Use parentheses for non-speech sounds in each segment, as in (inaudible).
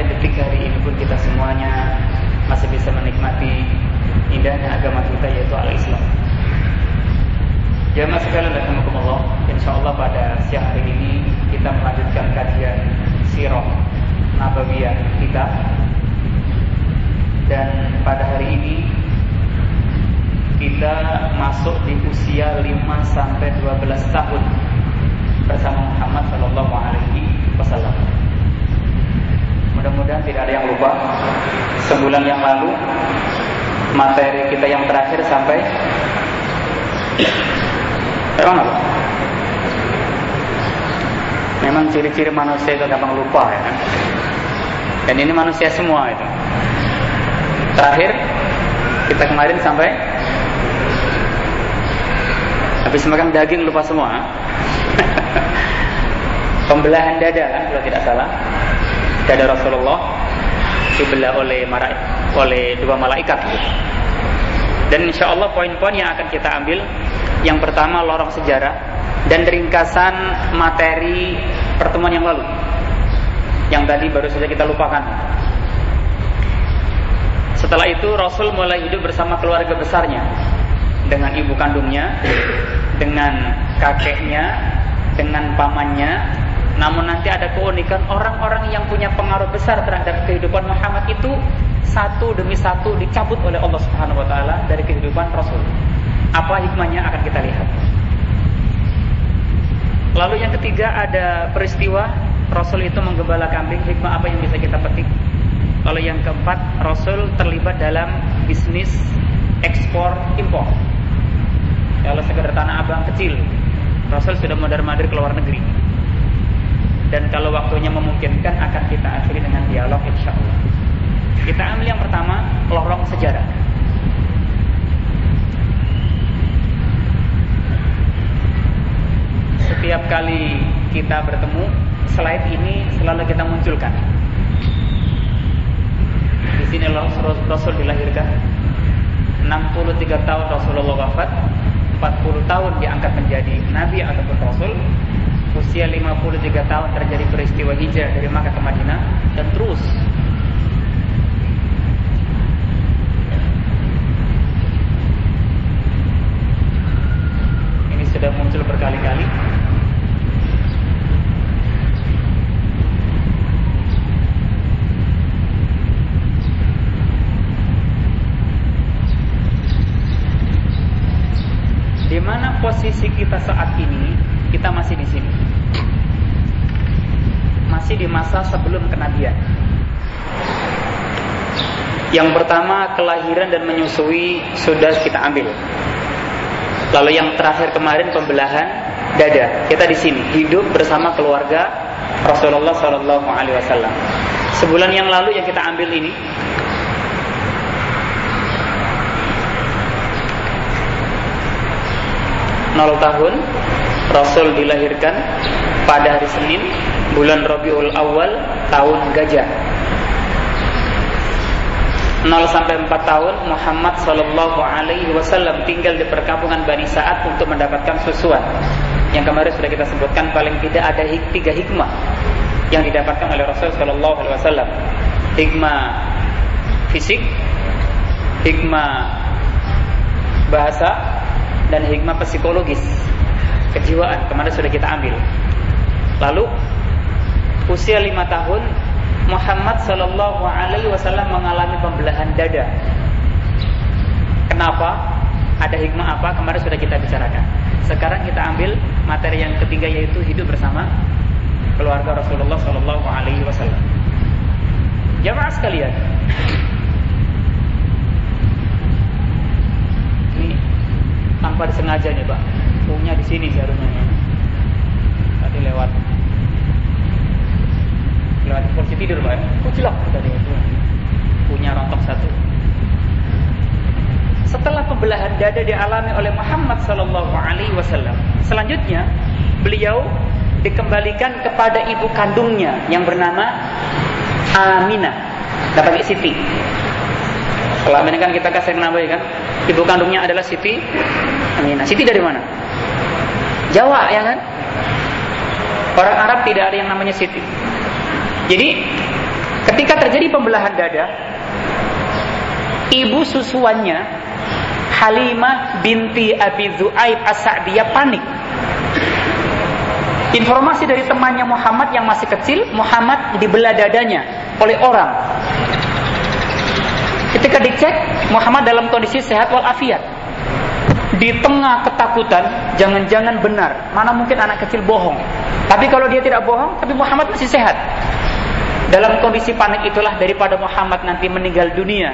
sampai detik hari ini pun kita semuanya masih bisa menikmati indahnya agama kita yaitu al-Islam. Jamaah sekalian rahimakumullah, insyaallah pada siang hari ini kita melanjutkan kajian sirah nabawiyah kita. Dan pada hari ini kita masuk di usia 5 sampai 12 tahun bersama Muhammad sallallahu alaihi wasallam. Mudah-mudahan tidak ada yang lupa. Sebulan yang lalu materi kita yang terakhir sampai Emang apa? Memang ciri-ciri manusia itu gampang lupa ya kan? Dan ini manusia semua itu. Terakhir kita kemarin sampai Habis makan daging lupa semua. (laughs) Pembelahan dada kan kalau tidak salah. Dada Rasulullah dibelah oleh oleh dua malaikat. Dan insya Allah poin-poin yang akan kita ambil yang pertama lorong sejarah dan ringkasan materi pertemuan yang lalu yang tadi baru saja kita lupakan. Setelah itu Rasul mulai hidup bersama keluarga besarnya dengan ibu kandungnya, dengan kakeknya, dengan pamannya. Namun nanti ada keunikan orang-orang yang punya pengaruh besar terhadap kehidupan Muhammad itu satu demi satu dicabut oleh Allah Subhanahu wa taala dari kehidupan Rasul. Apa hikmahnya akan kita lihat. Lalu yang ketiga ada peristiwa Rasul itu menggembala kambing, hikmah apa yang bisa kita petik? Lalu yang keempat, Rasul terlibat dalam bisnis ekspor impor. Kalau sekedar tanah abang kecil, Rasul sudah mondar-mandir ke luar negeri. Dan kalau waktunya memungkinkan akan kita akhiri dengan dialog insya Allah. Kita ambil yang pertama, lorong sejarah. Setiap kali kita bertemu, slide ini selalu kita munculkan. Di sini Rasul dilahirkan 63 tahun Rasulullah wafat 40 tahun diangkat menjadi Nabi ataupun Rasul Usia 53 tahun terjadi peristiwa hijrah dari Makkah ke Madinah Dan terus. Ini sudah muncul berkali-kali. Di mana posisi kita saat ini, kita masih di sini. Masih di masa sebelum kenabian. Yang pertama kelahiran dan menyusui sudah kita ambil. Lalu yang terakhir kemarin pembelahan dada. Kita di sini hidup bersama keluarga Rasulullah Shallallahu Alaihi Wasallam. Sebulan yang lalu yang kita ambil ini nol tahun Rasul dilahirkan pada hari Senin bulan Rabiul Awal tahun gajah 0 sampai 4 tahun Muhammad Shallallahu Alaihi Wasallam tinggal di perkampungan Bani Saat untuk mendapatkan susuan. Yang kemarin sudah kita sebutkan paling tidak ada hik tiga hikmah yang didapatkan oleh Rasul Shallallahu Alaihi Wasallam. Hikmah fisik, hikmah bahasa dan hikmah psikologis kejiwaan kemarin sudah kita ambil. Lalu usia lima tahun Muhammad Shallallahu Alaihi Wasallam mengalami pembelahan dada. Kenapa? Ada hikmah apa? Kemarin sudah kita bicarakan. Sekarang kita ambil materi yang ketiga yaitu hidup bersama keluarga Rasulullah Shallallahu Alaihi Wasallam. Jamaah sekalian, ini tanpa disengaja nih pak, punya di sini seharusnya. Tadi lewat lewat kursi tidur pak, kucilak tadi itu punya rontok satu. Setelah pembelahan dada dialami oleh Muhammad Sallallahu Alaihi Wasallam, selanjutnya beliau dikembalikan kepada ibu kandungnya yang bernama Aminah. Dapat Siti. Selama ini kan kita kasih nama ya kan, ibu kandungnya adalah Siti Aminah. Siti dari mana? Jawa ya kan? Orang Arab tidak ada yang namanya Siti. Jadi ketika terjadi pembelahan dada, ibu susuannya Halimah binti Abi Zu'aib As-Sa'diyah panik. Informasi dari temannya Muhammad yang masih kecil, Muhammad dibelah dadanya oleh orang. Ketika dicek, Muhammad dalam kondisi sehat walafiat. Di tengah ketakutan, jangan-jangan benar. Mana mungkin anak kecil bohong. Tapi kalau dia tidak bohong, tapi Muhammad masih sehat. Dalam kondisi panik itulah daripada Muhammad nanti meninggal dunia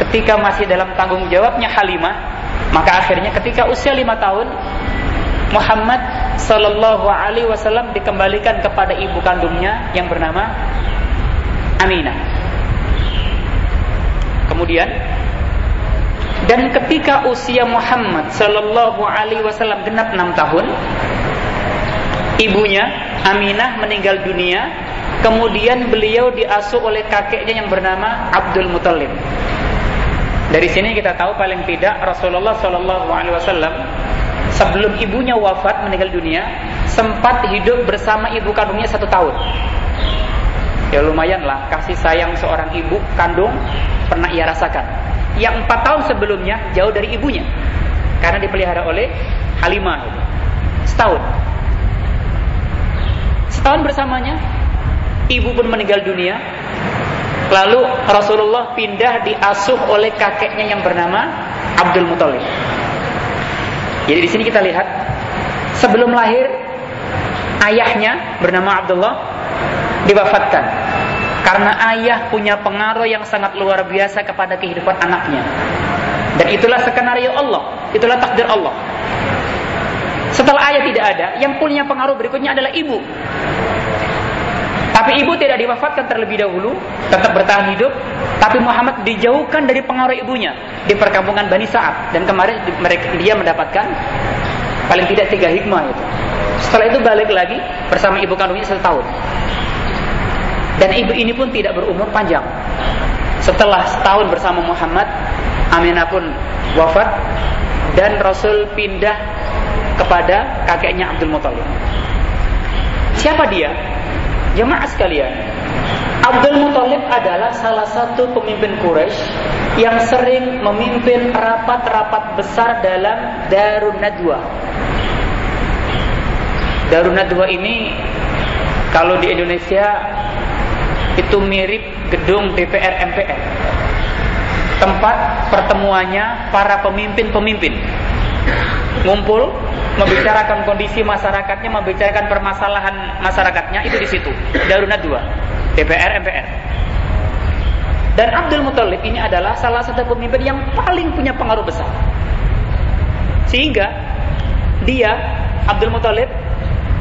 ketika masih dalam tanggung jawabnya Halimah, maka akhirnya ketika usia lima tahun Muhammad Sallallahu Alaihi Wasallam dikembalikan kepada ibu kandungnya yang bernama Aminah. Kemudian dan ketika usia Muhammad Sallallahu Alaihi Wasallam genap enam tahun, ibunya Aminah meninggal dunia Kemudian beliau diasuh oleh kakeknya yang bernama Abdul Muthalib. Dari sini kita tahu paling tidak Rasulullah Shallallahu Alaihi Wasallam sebelum ibunya wafat meninggal dunia sempat hidup bersama ibu kandungnya satu tahun. Ya lumayan lah kasih sayang seorang ibu kandung pernah ia rasakan. Yang empat tahun sebelumnya jauh dari ibunya karena dipelihara oleh Halimah setahun. Setahun bersamanya ibu pun meninggal dunia. Lalu Rasulullah pindah diasuh oleh kakeknya yang bernama Abdul Muthalib. Jadi di sini kita lihat sebelum lahir ayahnya bernama Abdullah diwafatkan karena ayah punya pengaruh yang sangat luar biasa kepada kehidupan anaknya. Dan itulah skenario Allah, itulah takdir Allah. Setelah ayah tidak ada, yang punya pengaruh berikutnya adalah ibu. Tapi ibu tidak diwafatkan terlebih dahulu, tetap bertahan hidup. Tapi Muhammad dijauhkan dari pengaruh ibunya di perkampungan Bani Sa'ad. Dan kemarin mereka dia mendapatkan paling tidak tiga hikmah itu. Setelah itu balik lagi bersama ibu kandungnya satu tahun. Dan ibu ini pun tidak berumur panjang. Setelah setahun bersama Muhammad, Aminah pun wafat dan Rasul pindah kepada kakeknya Abdul Muthalib. Siapa dia? Jemaah sekalian, Abdul Muthalib adalah salah satu pemimpin Quraisy yang sering memimpin rapat-rapat besar dalam Darun Nadwa. Darun Nadwa ini kalau di Indonesia itu mirip gedung DPR MPR. Tempat pertemuannya para pemimpin-pemimpin. Ngumpul membicarakan kondisi masyarakatnya, membicarakan permasalahan masyarakatnya itu di situ. Darunat dua, DPR, MPR. Dan Abdul Muthalib ini adalah salah satu pemimpin yang paling punya pengaruh besar. Sehingga dia Abdul Muthalib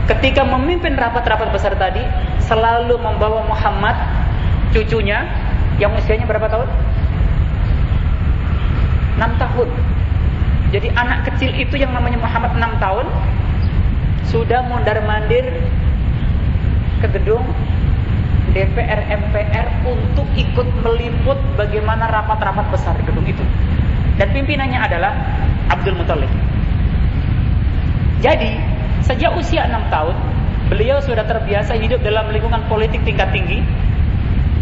ketika memimpin rapat-rapat besar tadi selalu membawa Muhammad cucunya yang usianya berapa tahun? 6 tahun jadi anak kecil itu yang namanya Muhammad 6 tahun sudah mondar mandir ke gedung DPR MPR untuk ikut meliput bagaimana rapat-rapat besar gedung itu. Dan pimpinannya adalah Abdul Muthalib. Jadi, sejak usia 6 tahun, beliau sudah terbiasa hidup dalam lingkungan politik tingkat tinggi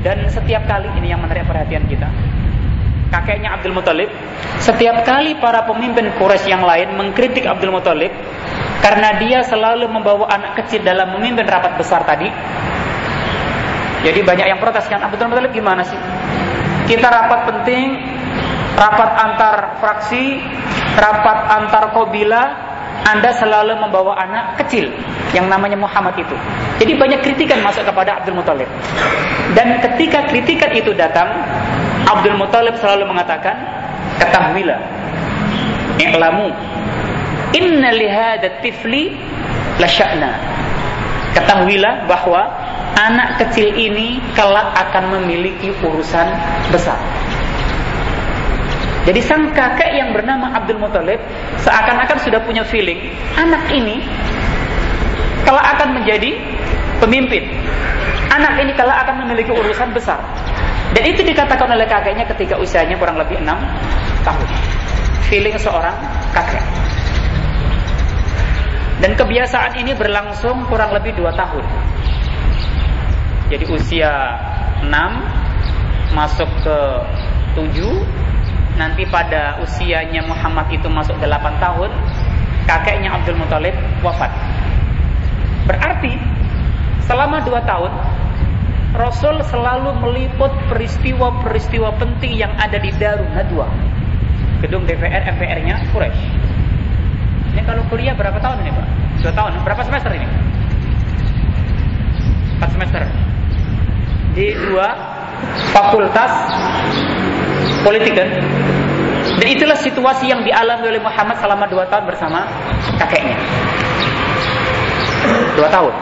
dan setiap kali ini yang menarik perhatian kita. kakeknya Abdul Muthalib, setiap kali para pemimpin Quraisy yang lain mengkritik Abdul Muthalib karena dia selalu membawa anak kecil dalam memimpin rapat besar tadi. Jadi banyak yang protes kan, Abdul Muthalib gimana sih? Kita rapat penting, rapat antar fraksi, rapat antar kobila, anda selalu membawa anak kecil yang namanya Muhammad itu. Jadi banyak kritikan masuk kepada Abdul Muthalib. Dan ketika kritikan itu datang, Abdul Muthalib selalu mengatakan, ketahuilah, i'lamu, inna lihada tifli lasya'na. Ketahuilah bahwa anak kecil ini kelak akan memiliki urusan besar. Jadi sang kakek yang bernama Abdul Muthalib seakan-akan sudah punya feeling anak ini kalau akan menjadi pemimpin. Anak ini kalau akan memiliki urusan besar. Dan itu dikatakan oleh kakeknya ketika usianya kurang lebih enam tahun. Feeling seorang kakek. Dan kebiasaan ini berlangsung kurang lebih dua tahun. Jadi usia enam masuk ke tujuh nanti pada usianya Muhammad itu masuk 8 tahun, kakeknya Abdul Muthalib wafat. Berarti selama 2 tahun Rasul selalu meliput peristiwa-peristiwa penting yang ada di Darun Nadwa. Gedung DPR MPR-nya Quraisy. Ini kalau kuliah berapa tahun ini, Pak? Dua tahun. Berapa semester ini? Empat semester. Di dua fakultas politik kan? Dan itulah situasi yang dialami oleh Muhammad selama dua tahun bersama kakeknya. Dua tahun.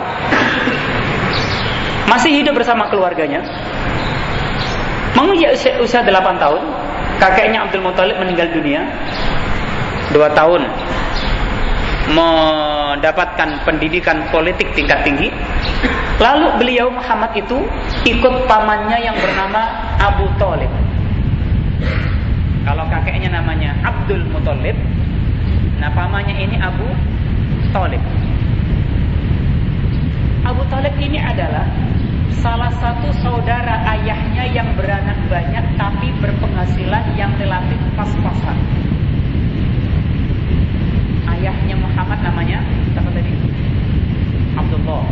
Masih hidup bersama keluarganya. Menguji usia, usia 8 tahun, kakeknya Abdul Muthalib meninggal dunia. Dua tahun mendapatkan pendidikan politik tingkat tinggi. Lalu beliau Muhammad itu ikut pamannya yang bernama Abu Talib. Kalau kakeknya namanya Abdul Muthalib, nah pamannya ini Abu Talib. Abu Talib ini adalah salah satu saudara ayahnya yang beranak banyak tapi berpenghasilan yang relatif pas-pasan. Ayahnya Muhammad namanya siapa tadi? Abdullah.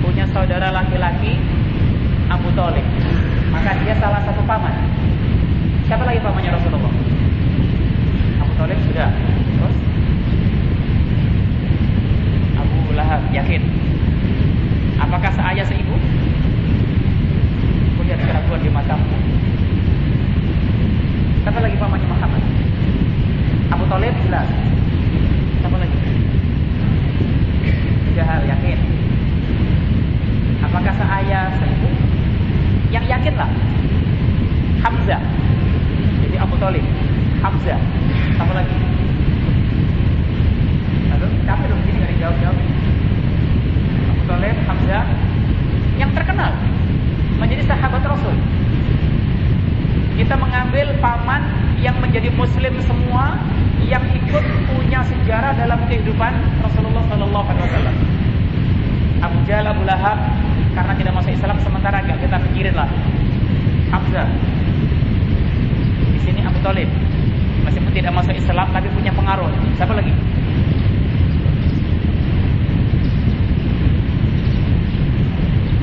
Punya saudara laki-laki Abu Talib. Maka dia salah satu paman. Siapa lagi pamannya Rasulullah? Abu Talib sudah. Terus Abu Lahab yakin. Apakah seayah seibu? Kulihat keraguan di matamu. Siapa lagi pamannya Muhammad? Abu Talib jelas. Siapa lagi? Jahal yakin. Apakah seayah seibu? Yang yakinlah. Hamzah Abu Talib, Hamzah, apa lagi? Lalu capek dong sini nggak dijawab-jawab. Abu Talib, Hamzah, yang terkenal menjadi sahabat Rasul. Kita mengambil paman yang menjadi Muslim semua yang ikut punya sejarah dalam kehidupan Rasulullah Shallallahu Alaihi Wasallam. Abu Jahal, Abu Lahab, karena tidak masuk Islam sementara agak kita pikirin lah. Hamzah, sini Abu Talib. Meskipun tidak masuk Islam tapi punya pengaruh. Siapa lagi?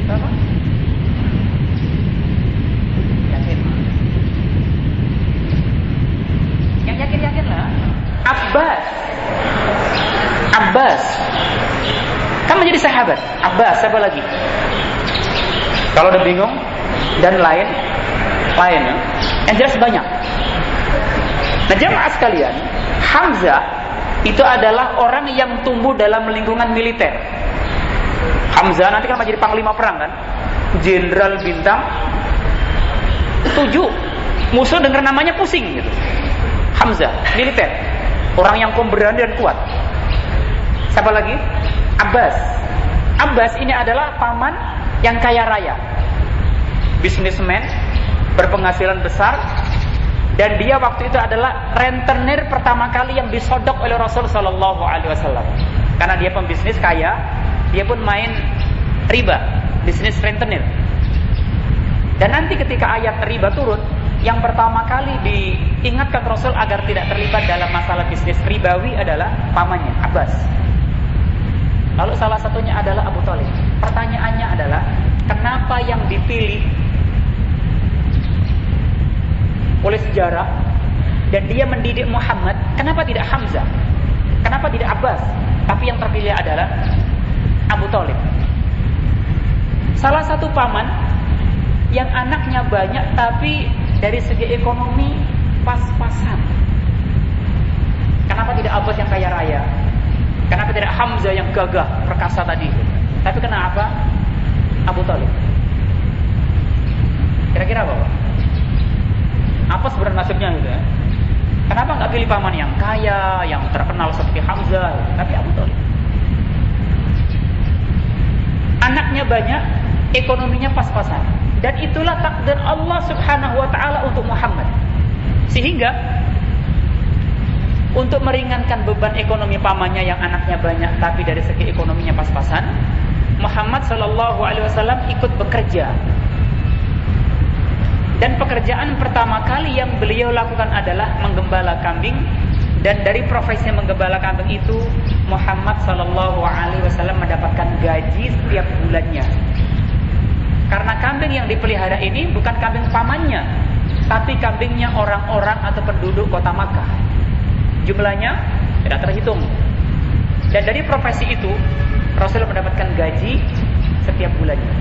Siapa? Yakin. Yang yakin-yakin lah. Abbas. Abbas. Kan menjadi sahabat. Abbas, siapa lagi? Kalau udah bingung dan lain, lain. Yang jelas banyak. Nah jamaah sekalian, Hamzah itu adalah orang yang tumbuh dalam lingkungan militer. Hamzah nanti kan menjadi panglima perang kan, jenderal bintang tujuh musuh dengar namanya pusing gitu. Hamzah militer, orang yang pemberani dan kuat. Siapa lagi? Abbas. Abbas ini adalah paman yang kaya raya, bisnismen, berpenghasilan besar, dan dia waktu itu adalah rentenir pertama kali yang disodok oleh Rasul Shallallahu Alaihi Wasallam. Karena dia pembisnis kaya, dia pun main riba, bisnis rentenir. Dan nanti ketika ayat riba turun, yang pertama kali diingatkan Rasul agar tidak terlibat dalam masalah bisnis ribawi adalah pamannya Abbas. Lalu salah satunya adalah Abu Talib. Pertanyaannya adalah kenapa yang dipilih oleh sejarah dan dia mendidik Muhammad, kenapa tidak Hamzah? Kenapa tidak Abbas? Tapi yang terpilih adalah Abu Talib. Salah satu paman yang anaknya banyak tapi dari segi ekonomi pas-pasan. Kenapa tidak Abbas yang kaya raya? Kenapa tidak Hamzah yang gagah perkasa tadi? Tapi kenapa Abu Talib? Kira-kira apa Pak? Apa sebenarnya nasibnya gitu ya? Kenapa nggak pilih paman yang kaya, yang terkenal seperti Hamzah, tapi Abu Talib? Anaknya banyak, ekonominya pas-pasan. Dan itulah takdir Allah Subhanahu wa taala untuk Muhammad. Sehingga untuk meringankan beban ekonomi pamannya yang anaknya banyak tapi dari segi ekonominya pas-pasan, Muhammad Shallallahu alaihi wasallam ikut bekerja. Dan pekerjaan pertama kali yang beliau lakukan adalah menggembala kambing dan dari profesi menggembala kambing itu Muhammad Shallallahu alaihi wasallam mendapatkan gaji setiap bulannya. Karena kambing yang dipelihara ini bukan kambing pamannya, tapi kambingnya orang-orang atau penduduk kota Makkah. Jumlahnya tidak terhitung. Dan dari profesi itu, Rasul mendapatkan gaji setiap bulannya.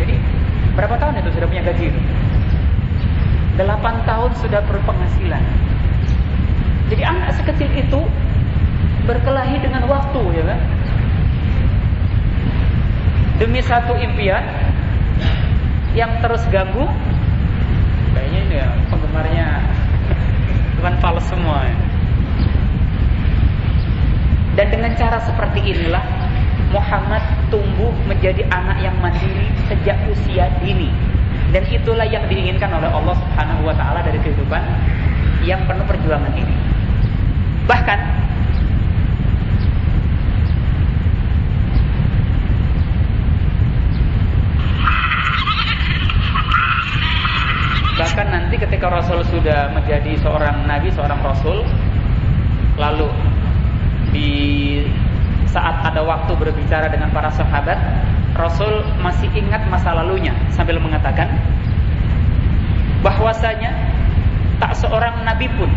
Jadi, berapa tahun itu sudah punya gaji? 8 tahun sudah berpenghasilan. Jadi anak sekecil itu berkelahi dengan waktu ya kan? demi satu impian yang terus ganggu kayaknya ini ya penggemarnya bukan fals semua ya. dan dengan cara seperti inilah Muhammad tumbuh menjadi anak yang mandiri sejak usia dini dan itulah yang diinginkan oleh Allah Subhanahu wa taala dari kehidupan yang penuh perjuangan ini. Bahkan Bahkan nanti ketika Rasul sudah menjadi seorang nabi, seorang rasul, lalu di saat ada waktu berbicara dengan para sahabat, Rasul masih ingat masa lalunya sambil mengatakan bahwasanya tak seorang nabi pun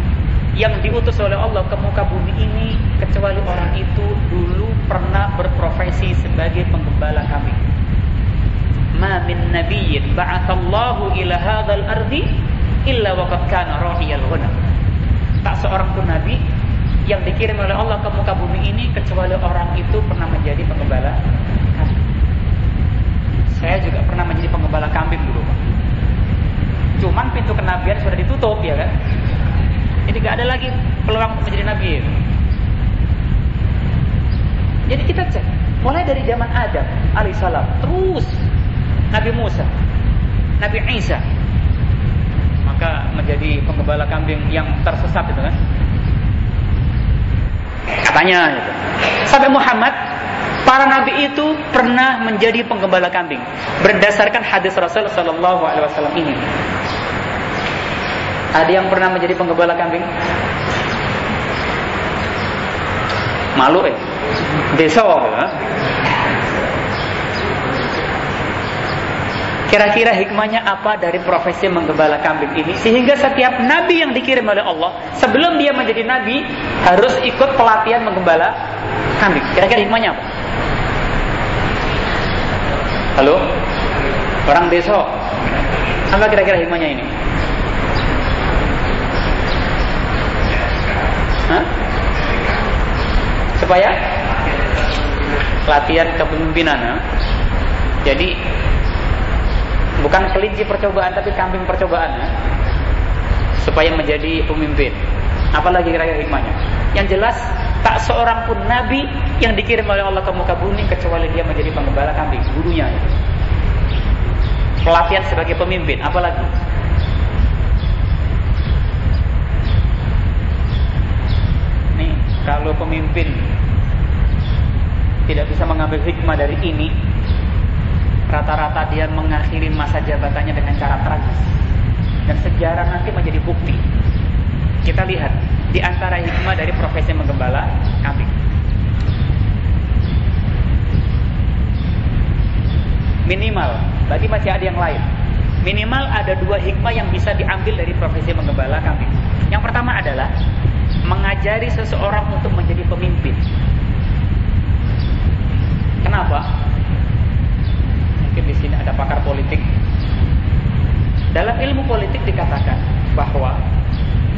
yang diutus oleh Allah ke muka bumi ini kecuali orang itu dulu pernah berprofesi sebagai penggembala kambing ma min nabiyyin ba'athallahu ila hadzal ardi illa waqad kana rahiyal ghanam. Tak seorang pun nabi yang dikirim oleh Allah ke muka bumi ini kecuali orang itu pernah menjadi penggembala kambing. Saya juga pernah menjadi penggembala kambing dulu, Pak. Cuman pintu kenabian sudah ditutup ya kan. Jadi gak ada lagi peluang untuk menjadi nabi. Jadi kita cek mulai dari zaman Adam alaihissalam terus Nabi Musa, Nabi Isa. Maka menjadi penggembala kambing yang tersesat itu kan. Katanya gitu. Sampai Muhammad Para nabi itu pernah menjadi penggembala kambing berdasarkan hadis Rasul Shallallahu Alaihi Wasallam ini. Ada yang pernah menjadi penggembala kambing? Malu eh, besok ya. Kira-kira hikmahnya apa dari profesi menggembala kambing ini? Sehingga setiap nabi yang dikirim oleh Allah, sebelum dia menjadi nabi, harus ikut pelatihan menggembala kambing. Kira-kira hikmahnya apa? Halo? Orang desa. Apa kira-kira hikmahnya ini? Hah? Supaya latihan kepemimpinan. Ha? Jadi bukan kelinci percobaan tapi kambing percobaan ya. supaya menjadi pemimpin apalagi kira-kira hikmahnya yang jelas tak seorang pun nabi yang dikirim oleh Allah ke muka bumi kecuali dia menjadi penggembala kambing gurunya ya. pelatihan sebagai pemimpin apalagi nih kalau pemimpin tidak bisa mengambil hikmah dari ini rata-rata dia mengakhiri masa jabatannya dengan cara tragis. Dan sejarah nanti menjadi bukti. Kita lihat di antara hikmah dari profesi menggembala kambing. Minimal, berarti masih ada yang lain. Minimal ada dua hikmah yang bisa diambil dari profesi menggembala kambing. Yang pertama adalah mengajari seseorang untuk menjadi pemimpin. Kenapa? Mungkin di sini ada pakar politik. Dalam ilmu politik dikatakan bahwa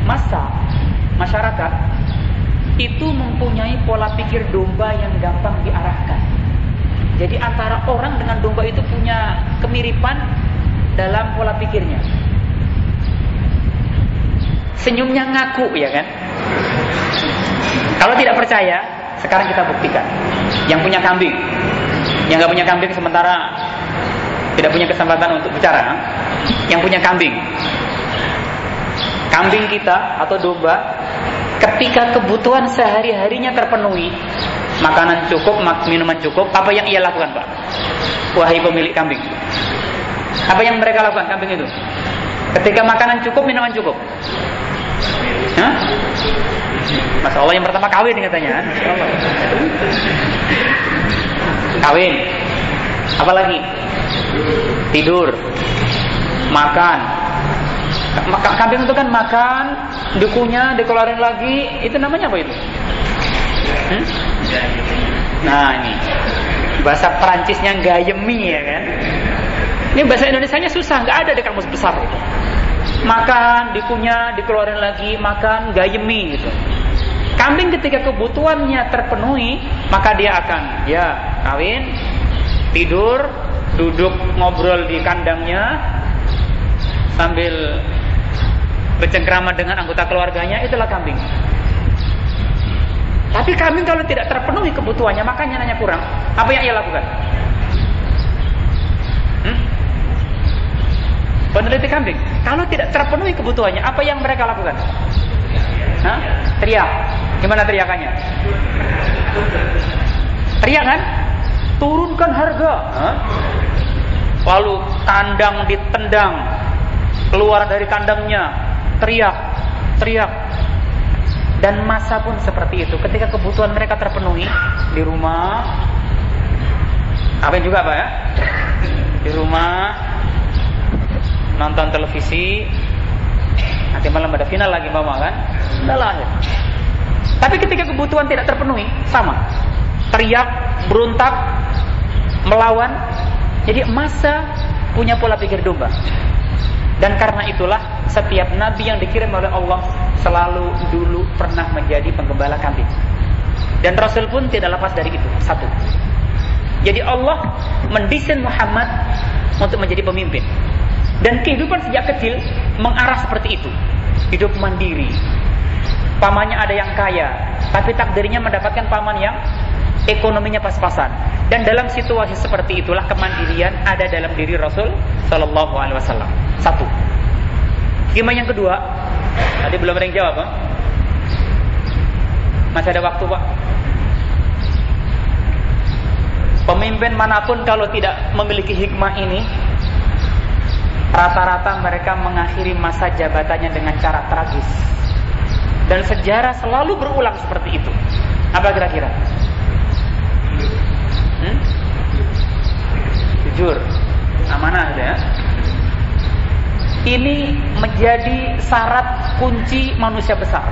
masa masyarakat itu mempunyai pola pikir domba yang gampang diarahkan. Jadi antara orang dengan domba itu punya kemiripan dalam pola pikirnya. Senyumnya ngaku ya kan? Kalau tidak percaya, sekarang kita buktikan. Yang punya kambing, yang nggak punya kambing sementara tidak punya kesempatan untuk bicara. Yang punya kambing, kambing kita atau domba, ketika kebutuhan sehari-harinya terpenuhi, makanan cukup, minuman cukup, apa yang ia lakukan, Pak? Wahai pemilik kambing. Apa yang mereka lakukan kambing itu? Ketika makanan cukup, minuman cukup. Hah? Masya Allah yang pertama kawin katanya. Kawin. Apalagi? Tidur. Makan. Kambing itu kan makan, dikunyah, dikeluarin lagi, itu namanya apa itu? Hmm? Nah ini bahasa Perancisnya gayemi ya kan? Ini bahasa Indonesia-nya susah, nggak ada di kamus besar itu. Makan, dikunyah, dikeluarin lagi, makan, gayemi gitu. Kambing ketika kebutuhannya terpenuhi, maka dia akan ya kawin, tidur, duduk ngobrol di kandangnya sambil bercengkrama dengan anggota keluarganya, itulah kambing. Tapi kambing kalau tidak terpenuhi kebutuhannya, makanya nanya kurang. Apa yang ia lakukan? Hmm? Peneliti kambing, kalau tidak terpenuhi kebutuhannya, apa yang mereka lakukan? Hah? Teriak. Gimana teriakannya? Teriak kan? Turunkan harga. Hah? Lalu kandang ditendang, keluar dari kandangnya, teriak, teriak. Dan masa pun seperti itu. Ketika kebutuhan mereka terpenuhi di rumah, apa juga pak ya? Di rumah nonton televisi, nanti malam ada final lagi mama kan? Sudah lahir. Tapi ketika kebutuhan tidak terpenuhi, sama. Teriak, berontak, melawan. Jadi masa punya pola pikir domba. Dan karena itulah setiap nabi yang dikirim oleh Allah selalu dulu pernah menjadi penggembala kambing. Dan Rasul pun tidak lepas dari itu. Satu. Jadi Allah mendesain Muhammad untuk menjadi pemimpin. Dan kehidupan sejak kecil mengarah seperti itu. Hidup mandiri. Pamannya ada yang kaya, tapi takdirnya mendapatkan paman yang ekonominya pas-pasan. Dan dalam situasi seperti itulah kemandirian ada dalam diri Rasul Shallallahu Alaihi Wasallam. Satu. Gimana yang kedua? Tadi belum ada yang jawab, Pak. Masih ada waktu, Pak. Pemimpin mana pun kalau tidak memiliki hikmah ini, rata-rata mereka mengakhiri masa jabatannya dengan cara tragis. Dan sejarah selalu berulang seperti itu. Apa kira-kira? Hmm? Jujur, amanah ya. Ini menjadi syarat kunci manusia besar.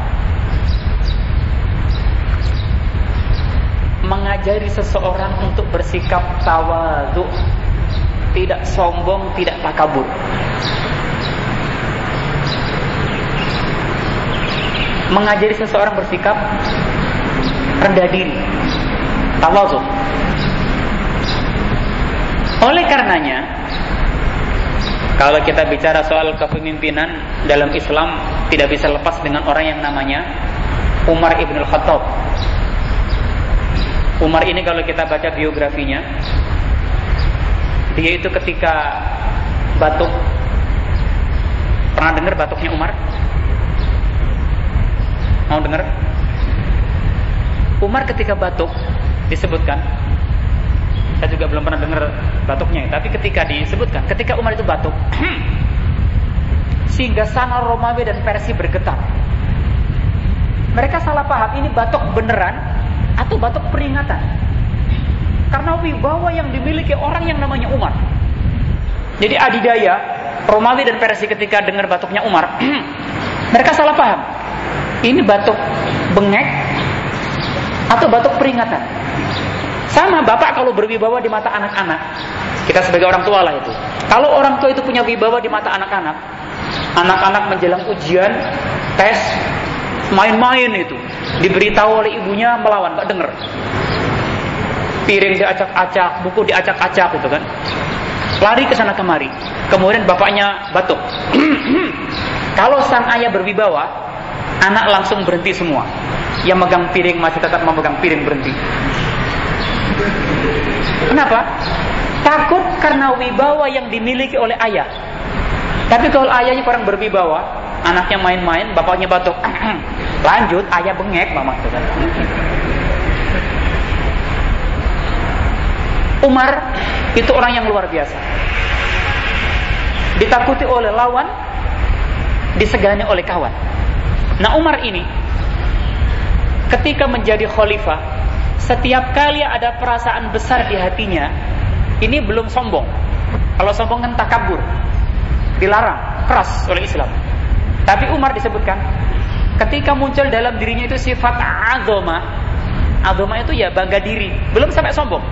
Mengajari seseorang untuk bersikap tawadhu, tidak sombong, tidak takabur. Mengajari seseorang bersikap rendah diri, tawadhu. Oleh karenanya, kalau kita bicara soal kepemimpinan dalam Islam tidak bisa lepas dengan orang yang namanya Umar ibn al-Khattab. Umar ini kalau kita baca biografinya, dia itu ketika batuk, pernah dengar batuknya Umar? Mau dengar? Umar ketika batuk disebutkan Saya juga belum pernah dengar batuknya, tapi ketika disebutkan, ketika Umar itu batuk, (clears throat) sehingga sana Romawi dan Persia bergetar. Mereka salah paham ini batuk beneran atau batuk peringatan. Karena wibawa yang dimiliki orang yang namanya Umar. Jadi adidaya Romawi dan Persia ketika dengar batuknya Umar, (clears throat) mereka salah paham. Ini batuk bengek atau batuk peringatan. Sama bapak kalau berwibawa di mata anak-anak, kita sebagai orang tua lah itu. Kalau orang tua itu punya wibawa di mata anak-anak, anak-anak menjelang ujian, tes, main-main itu, diberitahu oleh ibunya melawan, gak denger. Piring diacak-acak, buku diacak-acak gitu kan. Lari ke sana kemari. Kemudian bapaknya batuk. (clears throat) Kalau sang ayah berwibawa, anak langsung berhenti semua. Yang megang piring masih tetap memegang piring berhenti. Kenapa? Takut karena wibawa yang dimiliki oleh ayah. Tapi kalau ayahnya kurang berwibawa, anaknya main-main, bapaknya batuk. (clears throat) Lanjut, ayah bengek, mama Umar itu orang yang luar biasa. Ditakuti oleh lawan, disegani oleh kawan. Nah Umar ini ketika menjadi khalifah setiap kali ada perasaan besar di hatinya, ini belum sombong. Kalau sombong kan takabur, dilarang keras oleh Islam. Tapi Umar disebutkan, ketika muncul dalam dirinya itu sifat agama, agama itu ya bangga diri, belum sampai sombong.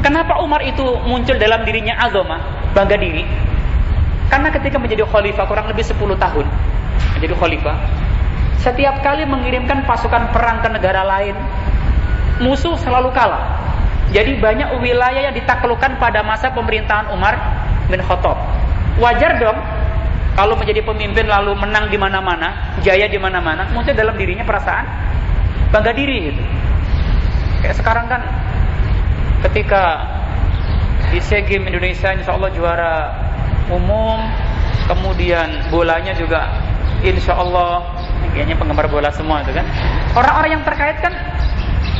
Kenapa Umar itu muncul dalam dirinya agama, bangga diri? Karena ketika menjadi khalifah kurang lebih 10 tahun menjadi khalifah, setiap kali mengirimkan pasukan perang ke negara lain, musuh selalu kalah. Jadi banyak wilayah yang ditaklukkan pada masa pemerintahan Umar bin Khattab. Wajar dong kalau menjadi pemimpin lalu menang di mana-mana, jaya di mana-mana, muncul dalam dirinya perasaan bangga diri gitu. Kayak sekarang kan ketika di SEA Games Indonesia insya Allah juara umum, kemudian bolanya juga insya Allah kayaknya penggemar bola semua itu kan. Orang-orang yang terkait kan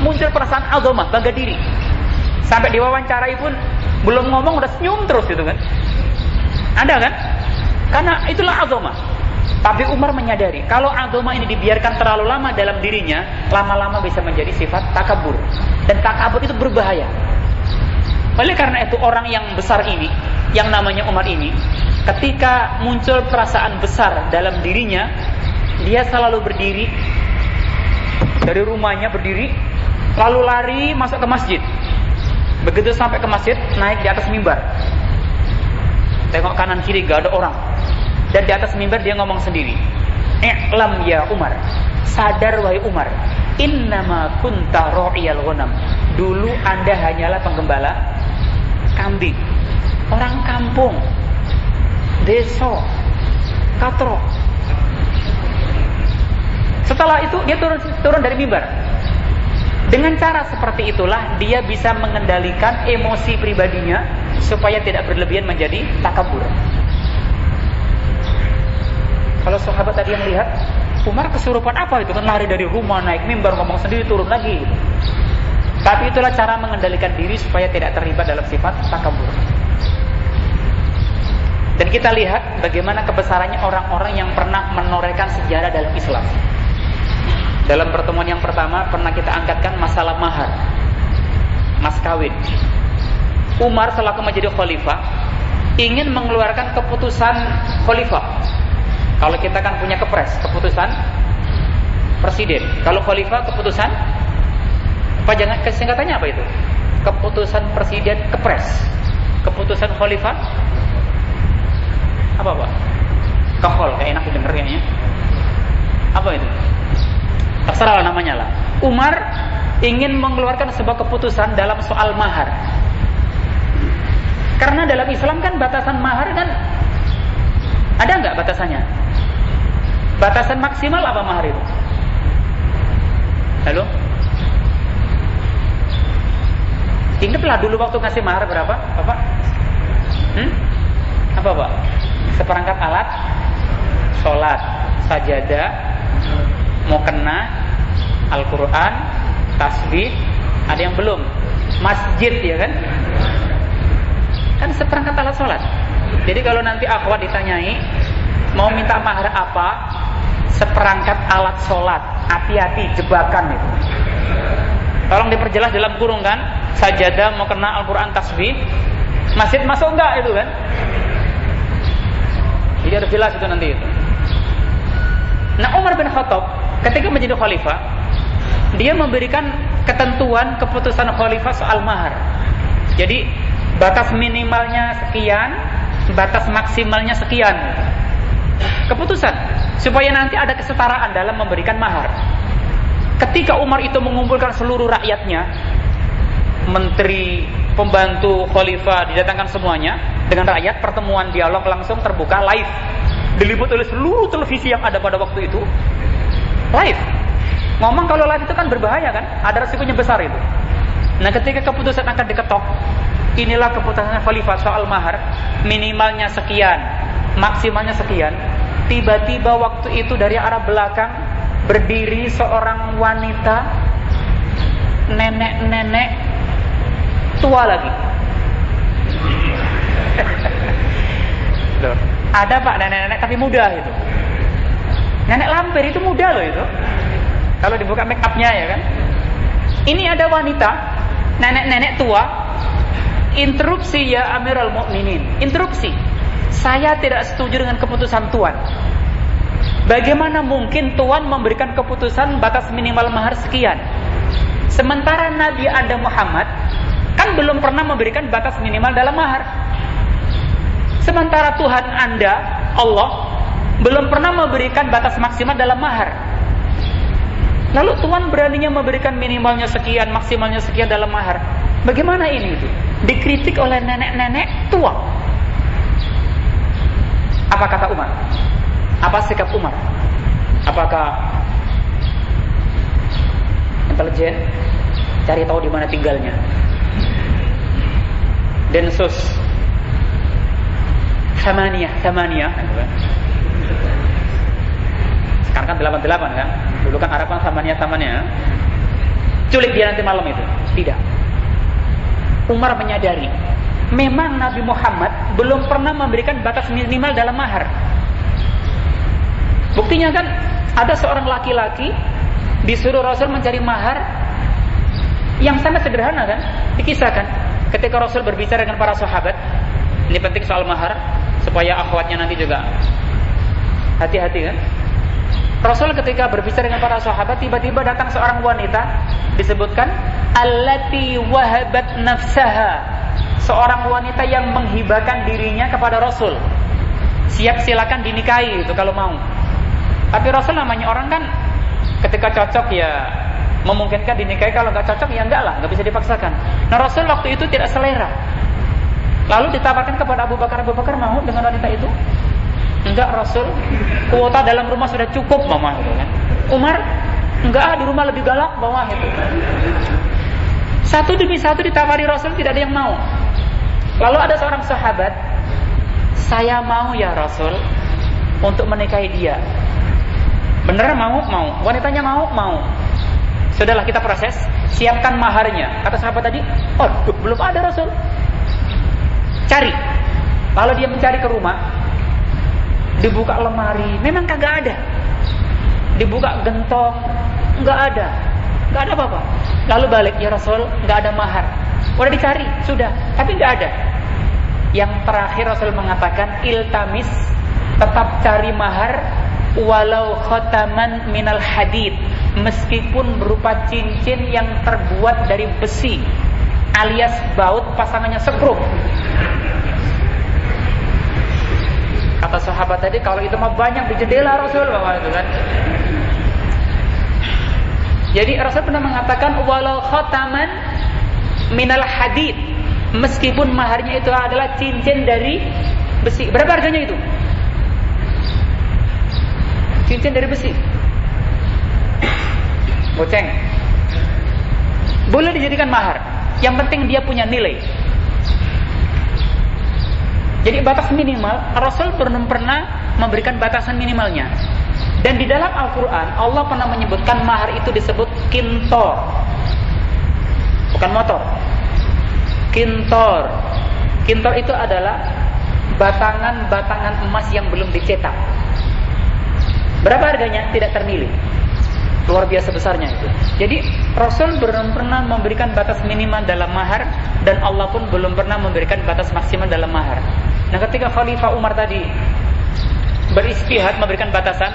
muncul perasaan agama, bangga diri. Sampai diwawancarai pun belum ngomong udah senyum terus gitu kan. Ada kan? Karena itulah agama. Tapi Umar menyadari kalau agama ini dibiarkan terlalu lama dalam dirinya, lama-lama bisa menjadi sifat takabur. Dan takabur itu berbahaya. Oleh karena itu orang yang besar ini, yang namanya Umar ini, ketika muncul perasaan besar dalam dirinya, dia selalu berdiri dari rumahnya berdiri lalu lari masuk ke masjid. Begitu sampai ke masjid, naik di atas mimbar. Tengok kanan kiri gak ada orang. Dan di atas mimbar dia ngomong sendiri. I'lam ya Umar. Sadar wahai Umar. Innama kunta ro'iyal ghanam. Dulu Anda hanyalah penggembala kambing. Orang kampung. Desa. Katro. Setelah itu dia turun turun dari mimbar. Dengan cara seperti itulah dia bisa mengendalikan emosi pribadinya supaya tidak berlebihan menjadi takabur. Kalau sahabat tadi yang lihat Umar kesurupan apa itu kan lari dari rumah naik mimbar ngomong sendiri turun lagi. Tapi itulah cara mengendalikan diri supaya tidak terlibat dalam sifat takabur. Dan kita lihat bagaimana kebesarannya orang-orang yang pernah menorehkan sejarah dalam Islam. Dalam pertemuan yang pertama pernah kita angkatkan masalah mahar. Mas kawin. Umar selaku menjadi khalifah ingin mengeluarkan keputusan khalifah. Kalau kita kan punya kepres, keputusan presiden. Kalau khalifah keputusan apa jangan kesingkatannya apa itu? Keputusan presiden kepres. Keputusan khalifah apa Pak? Kahol kayak enak denger kayaknya. Apa itu? Terserah namanya lah. Umar ingin mengeluarkan sebuah keputusan dalam soal mahar. Karena dalam Islam kan batasan mahar kan ada nggak batasannya? Batasan maksimal apa mahar itu? Halo? Ingatlah dulu waktu ngasih mahar berapa, Bapak? Hmm? Apa, Pak? Seperangkat alat sholat, sajadah, mau kena Al-Quran, tasbih, ada yang belum. masjid ya kan? Kan seperangkat alat sholat. Jadi kalau nanti akhwat ditanyai mau minta mahar apa, seperangkat alat sholat. Hati-hati jebakan itu. Tolong diperjelas dalam kurung kan. Sajadah mau kena Al-Quran tasbih. Masjid masuk enggak itu kan? Jadi harus jelas itu nanti itu. Nah Umar bin Khattab ketika menjadi khalifah, dia memberikan ketentuan keputusan khalifah soal mahar. Jadi batas minimalnya sekian, batas maksimalnya sekian. Keputusan supaya nanti ada kesetaraan dalam memberikan mahar. Ketika Umar itu mengumpulkan seluruh rakyatnya, menteri, pembantu, khalifah didatangkan semuanya dengan rakyat, pertemuan dialog langsung terbuka live. Diliput oleh seluruh televisi yang ada pada waktu itu. Live. Ngomong kalau live itu kan berbahaya kan? Ada resikonya besar itu. Nah, ketika keputusan akan diketok, inilah keputusan khalifah soal mahar, minimalnya sekian, maksimalnya sekian. Tiba-tiba waktu itu dari arah belakang berdiri seorang wanita nenek-nenek tua lagi. Loh, ada Pak nenek-nenek tapi muda itu. Nenek lampir itu muda loh itu. Kalau dibuka make upnya ya kan. Ini ada wanita, nenek-nenek tua, interupsi ya Amirul Mukminin. Interupsi. Saya tidak setuju dengan keputusan Tuan. Bagaimana mungkin Tuhan memberikan keputusan batas minimal mahar sekian? Sementara Nabi Adam Muhammad kan belum pernah memberikan batas minimal dalam mahar. Sementara Tuhan Anda, Allah, belum pernah memberikan batas maksimal dalam mahar. Lalu Tuhan beraninya memberikan minimalnya sekian, maksimalnya sekian dalam mahar. Bagaimana ini itu? Dikritik oleh nenek-nenek tua. Apa kata Umar? Apa sikap Umar? Apakah intelijen cari tahu di mana tinggalnya? Densus Thamaniyah, Thamaniyah Sekarang kan 88 kan Dulu kan Arab kan Thamaniyah, Thamaniyah Culik dia nanti malam itu Tidak Umar menyadari Memang Nabi Muhammad belum pernah memberikan batas minimal dalam mahar Buktinya kan ada seorang laki-laki disuruh Rasul mencari mahar yang sangat sederhana kan? Dikisahkan ketika Rasul berbicara dengan para sahabat. Ini penting soal mahar supaya akhwatnya nanti juga hati-hati kan? Rasul ketika berbicara dengan para sahabat tiba-tiba datang seorang wanita disebutkan allati wahabat nafsaha seorang wanita yang menghibahkan dirinya kepada Rasul siap silakan dinikahi itu kalau mau tapi Rasul namanya orang kan ketika cocok ya memungkinkan dinikahi kalau nggak cocok ya enggak lah nggak bisa dipaksakan. Nah Rasul waktu itu tidak selera. Lalu ditawarkan kepada Abu Bakar Abu Bakar mau dengan wanita itu? Enggak Rasul. Kuota dalam rumah sudah cukup mama gitu kan. Umar enggak di rumah lebih galak bawa itu. Satu demi satu ditawari Rasul tidak ada yang mau. Lalu ada seorang sahabat, saya mau ya Rasul untuk menikahi dia. Bener mau? Mau. Wanitanya mau? Mau. Sudahlah kita proses, siapkan maharnya. Kata sahabat tadi, oh belum ada Rasul. Cari. Lalu dia mencari ke rumah, dibuka lemari, memang kagak ada. Dibuka gentong, nggak ada, nggak ada apa-apa. Lalu balik ya Rasul, nggak ada mahar. Udah dicari, sudah, tapi nggak ada. Yang terakhir Rasul mengatakan iltamis, tetap cari mahar walau khotaman minal hadid meskipun berupa cincin yang terbuat dari besi alias baut pasangannya sekruk kata sahabat tadi kalau itu mah banyak di jendela Rasul bahwa itu kan jadi Rasul pernah mengatakan walau khotaman minal hadid meskipun maharnya itu adalah cincin dari besi berapa harganya itu cincin dari besi. Boceng. Boleh dijadikan mahar. Yang penting dia punya nilai. Jadi batas minimal Rasul belum pernah memberikan batasan minimalnya. Dan di dalam Al-Quran Allah pernah menyebutkan mahar itu disebut kintor Bukan motor kintor. Kintor itu adalah batangan-batangan emas yang belum dicetak. Berapa harganya? Tidak ternilai. Luar biasa besarnya itu. Jadi Rasul belum pernah memberikan batas minimal dalam mahar dan Allah pun belum pernah memberikan batas maksimal dalam mahar. Nah, ketika Khalifah Umar tadi beristihad memberikan batasan,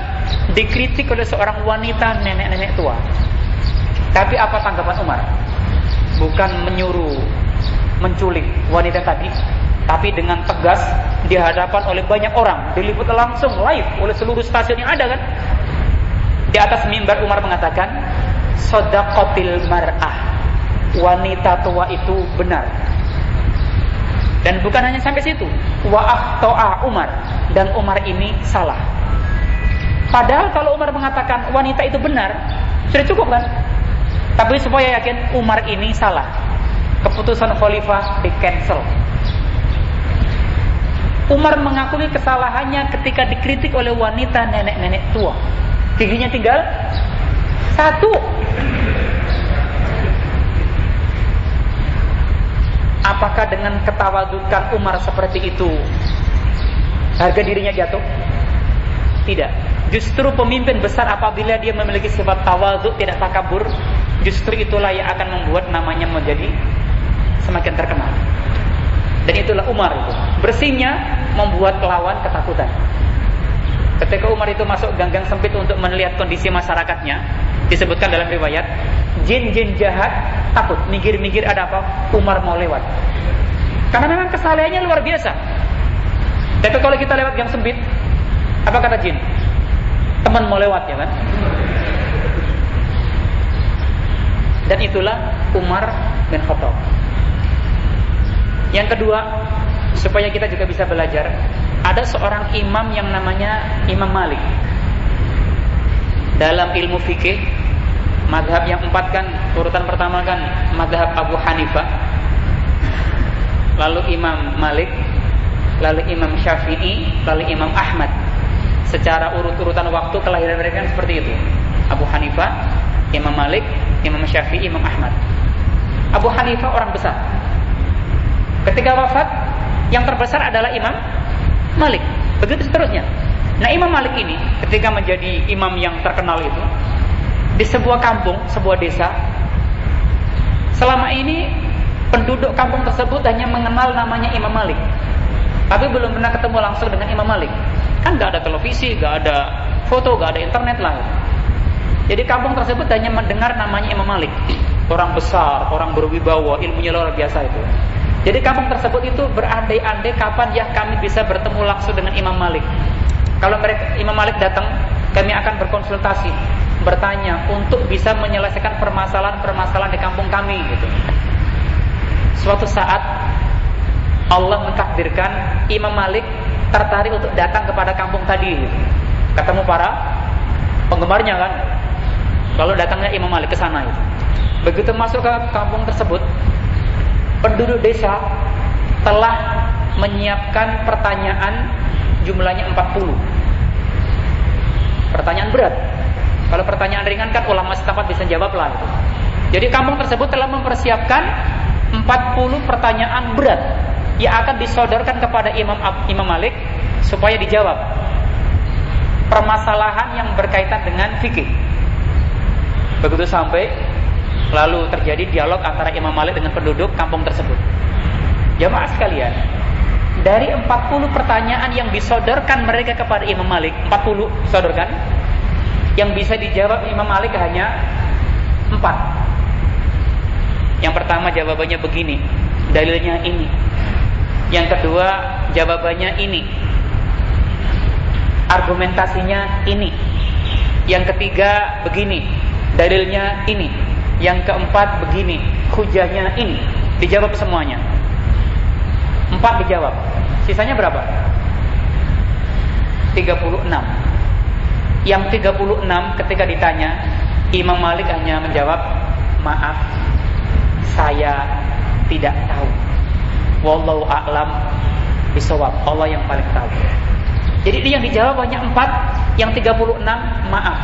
dikritik oleh seorang wanita nenek-nenek tua. Tapi apa tanggapan Umar? Bukan menyuruh menculik wanita tadi, tapi dengan tegas di hadapan oleh banyak orang, diliput langsung live oleh seluruh stasiun yang ada kan. Di atas mimbar Umar mengatakan, "Shadaqatil mar'ah." Wanita tua itu benar. Dan bukan hanya sampai situ, wa akhta'a Umar dan Umar ini salah. Padahal kalau Umar mengatakan wanita itu benar, sudah cukup kan? Tapi supaya yakin Umar ini salah. Keputusan khalifah di cancel Umar mengakui kesalahannya ketika dikritik oleh wanita nenek-nenek tua. Giginya tinggal satu. Apakah dengan ketawadukan Umar seperti itu harga dirinya jatuh? Tidak. Justru pemimpin besar apabila dia memiliki sifat tawaduk tidak takabur, justru itulah yang akan membuat namanya menjadi semakin terkenal. Dan itulah Umar itu. Bersihnya membuat lawan ketakutan. Ketika Umar itu masuk ganggang sempit untuk melihat kondisi masyarakatnya, disebutkan dalam riwayat, jin-jin jahat takut, minggir-minggir ada apa? Umar mau lewat. Karena memang kesalahannya luar biasa. Tapi kalau kita lewat gang sempit, apa kata jin? Teman mau lewat ya kan? Dan itulah Umar bin Khattab. Yang kedua, supaya kita juga bisa belajar, ada seorang imam yang namanya Imam Malik. Dalam ilmu fikih, madhab yang empat kan urutan pertama kan madhab Abu Hanifah, lalu Imam Malik, lalu Imam Syafi'i, lalu Imam Ahmad. Secara urut-urutan waktu kelahiran mereka kan seperti itu. Abu Hanifah, Imam Malik, Imam Syafi'i, Imam Ahmad. Abu Hanifah orang besar, Ketika wafat, yang terbesar adalah Imam Malik. Begitu seterusnya. Nah Imam Malik ini ketika menjadi imam yang terkenal itu di sebuah kampung, sebuah desa, selama ini penduduk kampung tersebut hanya mengenal namanya Imam Malik, tapi belum pernah ketemu langsung dengan Imam Malik. Kan nggak ada televisi, nggak ada foto, nggak ada internet lah. Jadi kampung tersebut hanya mendengar namanya Imam Malik, orang besar, orang berwibawa, ilmunya luar biasa itu. Jadi kampung tersebut itu berandai-andai kapan ya kami bisa bertemu langsung dengan Imam Malik. Kalau mereka Imam Malik datang, kami akan berkonsultasi, bertanya untuk bisa menyelesaikan permasalahan-permasalahan di kampung kami gitu. Suatu saat Allah mentakdirkan Imam Malik tertarik untuk datang kepada kampung tadi gitu. Ketemu para penggemarnya kan. Lalu datangnya Imam Malik ke sana gitu. Begitu masuk ke kampung tersebut, penduduk desa telah menyiapkan pertanyaan jumlahnya 40. Pertanyaan berat. Kalau pertanyaan ringan kan ulama setempat bisa jawab lah itu. Jadi kampung tersebut telah mempersiapkan 40 pertanyaan berat yang akan disodorkan kepada Imam Imam Malik supaya dijawab. Permasalahan yang berkaitan dengan fikih. Begitu sampai Lalu terjadi dialog antara Imam Malik dengan penduduk kampung tersebut. Jamaah sekalian, dari 40 pertanyaan yang disodorkan mereka kepada Imam Malik, 40 disodorkan, yang bisa dijawab Imam Malik hanya 4. Yang pertama jawabannya begini, dalilnya ini. Yang kedua jawabannya ini. Argumentasinya ini. Yang ketiga begini, dalilnya ini. Yang keempat begini, hujahnya ini. Dijawab semuanya. Empat dijawab. Sisanya berapa? 36. Yang 36 ketika ditanya, Imam Malik hanya menjawab, "Maaf, saya tidak tahu." Wallahu a'lam bisawab. Allah yang paling tahu. Jadi yang dijawab hanya empat, yang 36 maaf.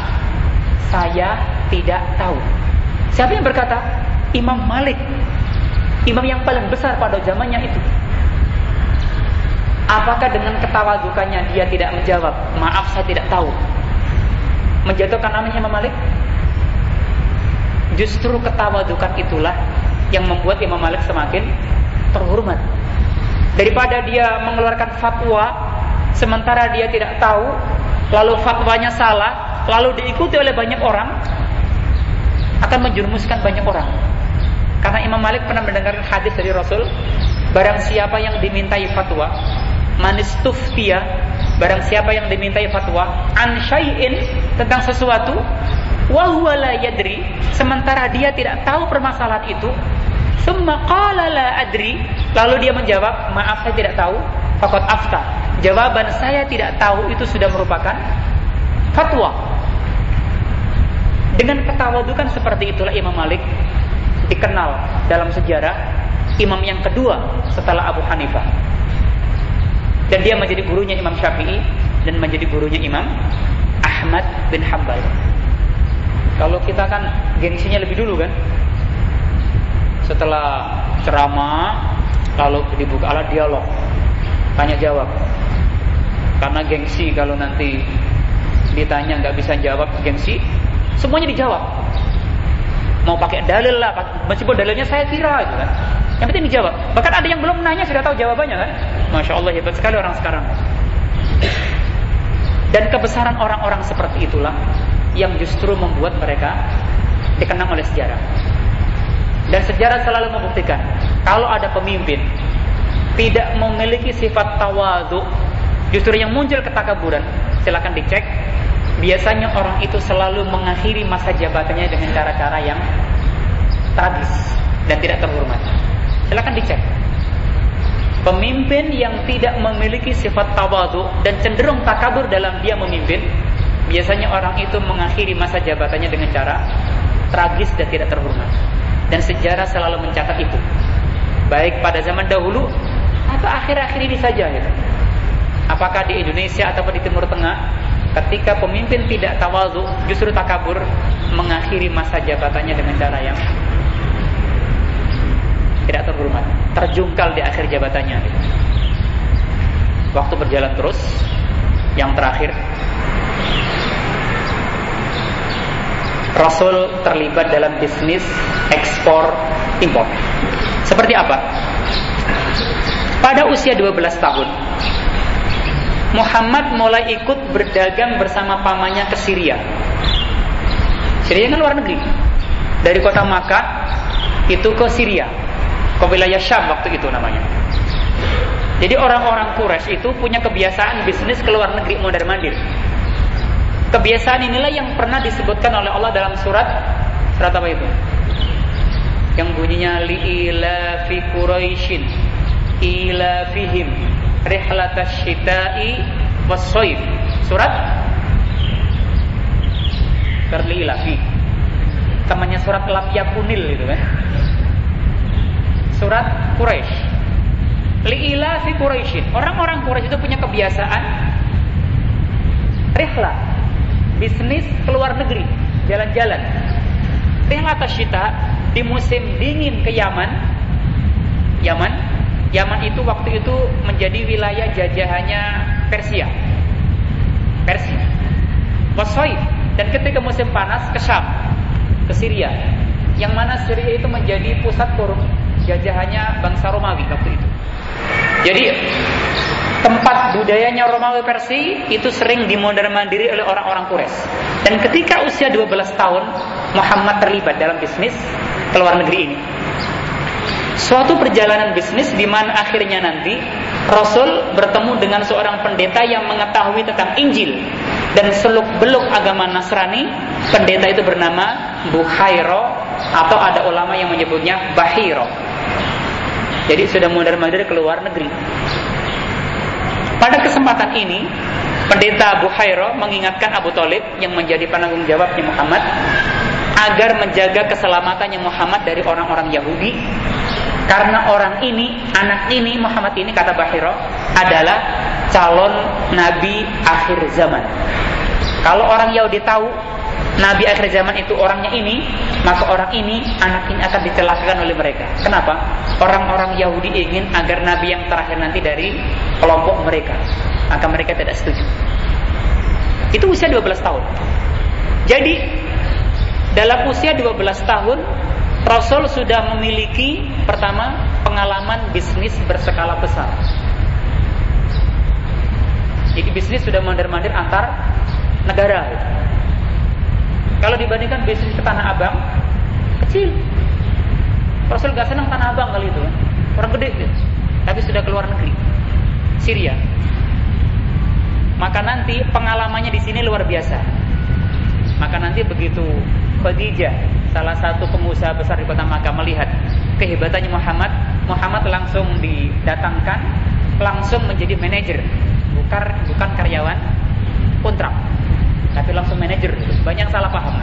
Saya tidak tahu. Siapa yang berkata? Imam Malik. Imam yang paling besar pada zamannya itu. Apakah dengan ketawadukannya dia tidak menjawab, maaf saya tidak tahu. Menjatuhkan namanya Imam Malik? Justru ketawadukan itulah yang membuat Imam Malik semakin terhormat. Daripada dia mengeluarkan fatwa sementara dia tidak tahu, lalu fatwanya salah, lalu diikuti oleh banyak orang, akan menjerumuskan banyak orang. Karena Imam Malik pernah mendengar hadis dari Rasul, barang siapa yang dimintai fatwa, manis tuftia barang siapa yang dimintai fatwa an tentang sesuatu wa yadri sementara dia tidak tahu permasalahan itu summa qala la adri lalu dia menjawab maaf saya tidak tahu faqad afta. Jawaban saya tidak tahu itu sudah merupakan fatwa. Dengan ketawadukan seperti itulah Imam Malik dikenal dalam sejarah imam yang kedua setelah Abu Hanifah dan dia menjadi gurunya Imam Syafi'i dan menjadi gurunya Imam Ahmad bin Hambal. Kalau kita kan gengsinya lebih dulu kan. Setelah ceramah lalu dibuka alat dialog, tanya jawab. Karena gengsi kalau nanti ditanya nggak bisa jawab gengsi, semuanya dijawab. Mau pakai dalil lah, meskipun dalilnya saya kira itu kan. Yang penting dijawab. Bahkan ada yang belum nanya sudah tahu jawabannya kan? Masya Allah hebat sekali orang sekarang. Dan kebesaran orang-orang seperti itulah yang justru membuat mereka dikenang oleh sejarah. Dan sejarah selalu membuktikan kalau ada pemimpin tidak memiliki sifat tawadu, justru yang muncul ketakaburan, silakan dicek. Biasanya orang itu selalu mengakhiri masa jabatannya dengan cara-cara yang tragis dan tidak terhormat. Silahkan dicek. Pemimpin yang tidak memiliki sifat tawadu dan cenderung takabur dalam dia memimpin, biasanya orang itu mengakhiri masa jabatannya dengan cara tragis dan tidak terhormat. Dan sejarah selalu mencatat itu. Baik pada zaman dahulu atau akhir-akhir ini saja gitu. Apakah di Indonesia atau di Timur Tengah ketika pemimpin tidak tawadu justru takabur mengakhiri masa jabatannya dengan cara yang tidak terhormat, terjungkal di akhir jabatannya. Waktu berjalan terus, yang terakhir Rasul terlibat dalam bisnis ekspor impor. Seperti apa? Pada usia 12 tahun, Muhammad mulai ikut berdagang bersama pamannya ke Syria. Syria kan luar negeri. Dari kota Makkah itu ke Syria ke wilayah Syam waktu itu namanya. Jadi orang-orang Quraisy itu punya kebiasaan bisnis ke luar negeri mondar mandir. Kebiasaan inilah yang pernah disebutkan oleh Allah dalam surat surat apa itu? Yang bunyinya li ila fi Quraisyin ila fihim rihlatasy syita'i was Surat Terli ilafi. Temannya surat Lam Yakunil itu kan surat Quraisy. Liila fi Quraisyin. Orang-orang Quraisy itu punya kebiasaan rihla, bisnis keluar negeri, jalan-jalan. Rihla tasyita di musim dingin ke Yaman. Yaman, Yaman itu waktu itu menjadi wilayah jajahannya Persia. Persia. Wasoif dan ketika musim panas ke Syam, ke Syria. Yang mana Syria itu menjadi pusat korup jajahannya bangsa Romawi waktu itu. Jadi tempat budayanya Romawi Persia itu sering dimondar mandiri oleh orang-orang Quraisy. Dan ketika usia 12 tahun Muhammad terlibat dalam bisnis ke luar negeri ini. Suatu perjalanan bisnis di mana akhirnya nanti Rasul bertemu dengan seorang pendeta yang mengetahui tentang Injil dan seluk beluk agama Nasrani. Pendeta itu bernama Buhairo atau ada ulama yang menyebutnya Bahiro. Jadi sudah mondar-mandir ke luar negeri. Pada kesempatan ini, pendeta Abu Hayro mengingatkan Abu Talib yang menjadi penanggung jawabnya Muhammad agar menjaga keselamatannya Muhammad dari orang-orang Yahudi karena orang ini, anak ini, Muhammad ini kata Bahiro adalah calon nabi akhir zaman. Kalau orang Yahudi tahu Nabi akhir zaman itu orangnya ini, maka orang ini, anak ini akan dicelakakan oleh mereka. Kenapa? Orang-orang Yahudi ingin agar Nabi yang terakhir nanti dari kelompok mereka. Maka mereka tidak setuju. Itu usia 12 tahun. Jadi, dalam usia 12 tahun, Rasul sudah memiliki pertama pengalaman bisnis berskala besar. Jadi bisnis sudah mandir-mandir antar negara. Kalau dibandingkan bisnis ke Tanah Abang, kecil. Rasul gak senang Tanah Abang kali itu. Orang gede gitu. Tapi sudah keluar negeri. Syria. Maka nanti pengalamannya di sini luar biasa. Maka nanti begitu Khadijah, salah satu pengusaha besar di kota Makkah melihat kehebatannya Muhammad, Muhammad langsung didatangkan langsung menjadi manajer bukan bukan karyawan kontrak tapi langsung manajer banyak salah paham.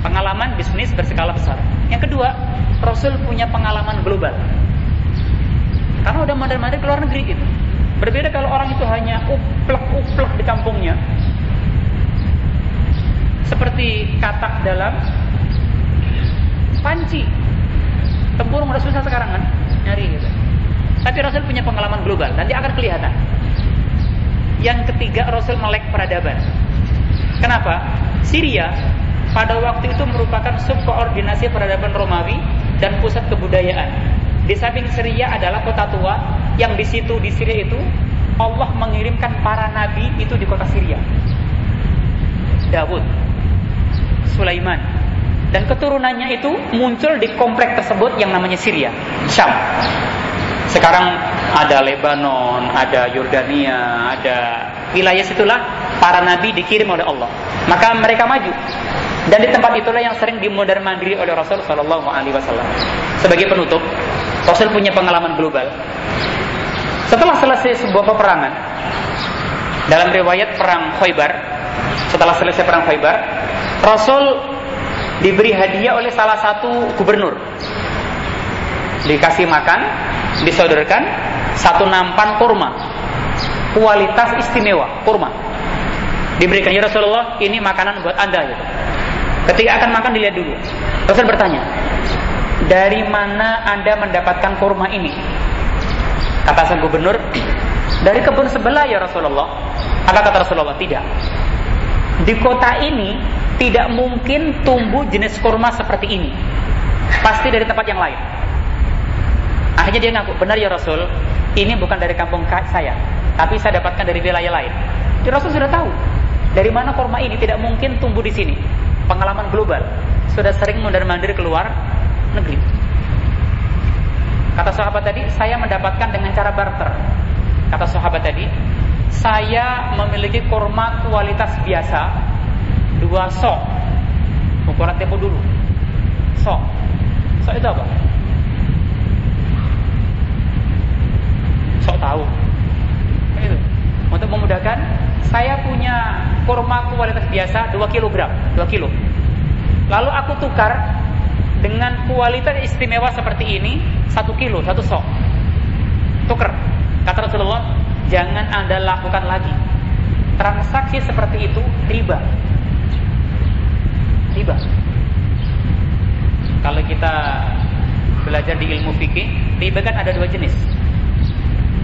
Pengalaman bisnis berskala besar. Yang kedua Rasul punya pengalaman global. Karena udah mandar-mandar ke luar negeri gitu. Berbeda kalau orang itu hanya uplek-uplek di kampungnya. Seperti katak dalam panci. Tempurung udah susah sekarang kan? Nyari gitu. Tapi Rasul punya pengalaman global nanti akan kelihatan. Yang ketiga Rasul melek peradaban. Kenapa? Syria pada waktu itu merupakan subkoordinasi peradaban Romawi dan pusat kebudayaan. Di samping Syria adalah kota tua yang di situ di Syria itu Allah mengirimkan para nabi itu di kota Syria. Dawud, Sulaiman, dan keturunannya itu muncul di komplek tersebut yang namanya Syria, Syam. Sekarang ada Lebanon, ada Yordania, ada wilayah situlah para nabi dikirim oleh Allah. Maka mereka maju. Dan di tempat itulah yang sering dimodar mandiri oleh Rasul Shallallahu Alaihi Wasallam. Sebagai penutup, Rasul punya pengalaman global. Setelah selesai sebuah peperangan, dalam riwayat perang Khaybar, setelah selesai perang Khaybar, Rasul diberi hadiah oleh salah satu gubernur. Dikasih makan, disodorkan satu nampan kurma kualitas istimewa kurma diberikan ya Rasulullah ini makanan buat anda gitu. ketika akan makan dilihat dulu. Rasul bertanya dari mana anda mendapatkan kurma ini? Kata sang gubernur dari kebun sebelah ya Rasulullah. Apa kata Rasulullah? Tidak. Di kota ini tidak mungkin tumbuh jenis kurma seperti ini. Pasti dari tempat yang lain. Akhirnya dia ngaku, benar ya Rasul, ini bukan dari kampung saya, tapi saya dapatkan dari wilayah lain. Rasul sudah tahu dari mana korma ini tidak mungkin tumbuh di sini. Pengalaman global sudah sering mondar-mandir keluar negeri. Kata sahabat tadi, saya mendapatkan dengan cara barter. Kata sahabat tadi, saya memiliki korma kualitas biasa dua sok ukuran tempo dulu sok sok itu apa sok tahu. Itu. Untuk memudahkan, saya punya kurma kualitas biasa 2 kg, 2 kilo. Lalu aku tukar dengan kualitas istimewa seperti ini 1 kilo, 1 sok. Tukar. Kata Rasulullah, jangan Anda lakukan lagi. Transaksi seperti itu riba. Riba. Kalau kita belajar di ilmu fikih, riba kan ada dua jenis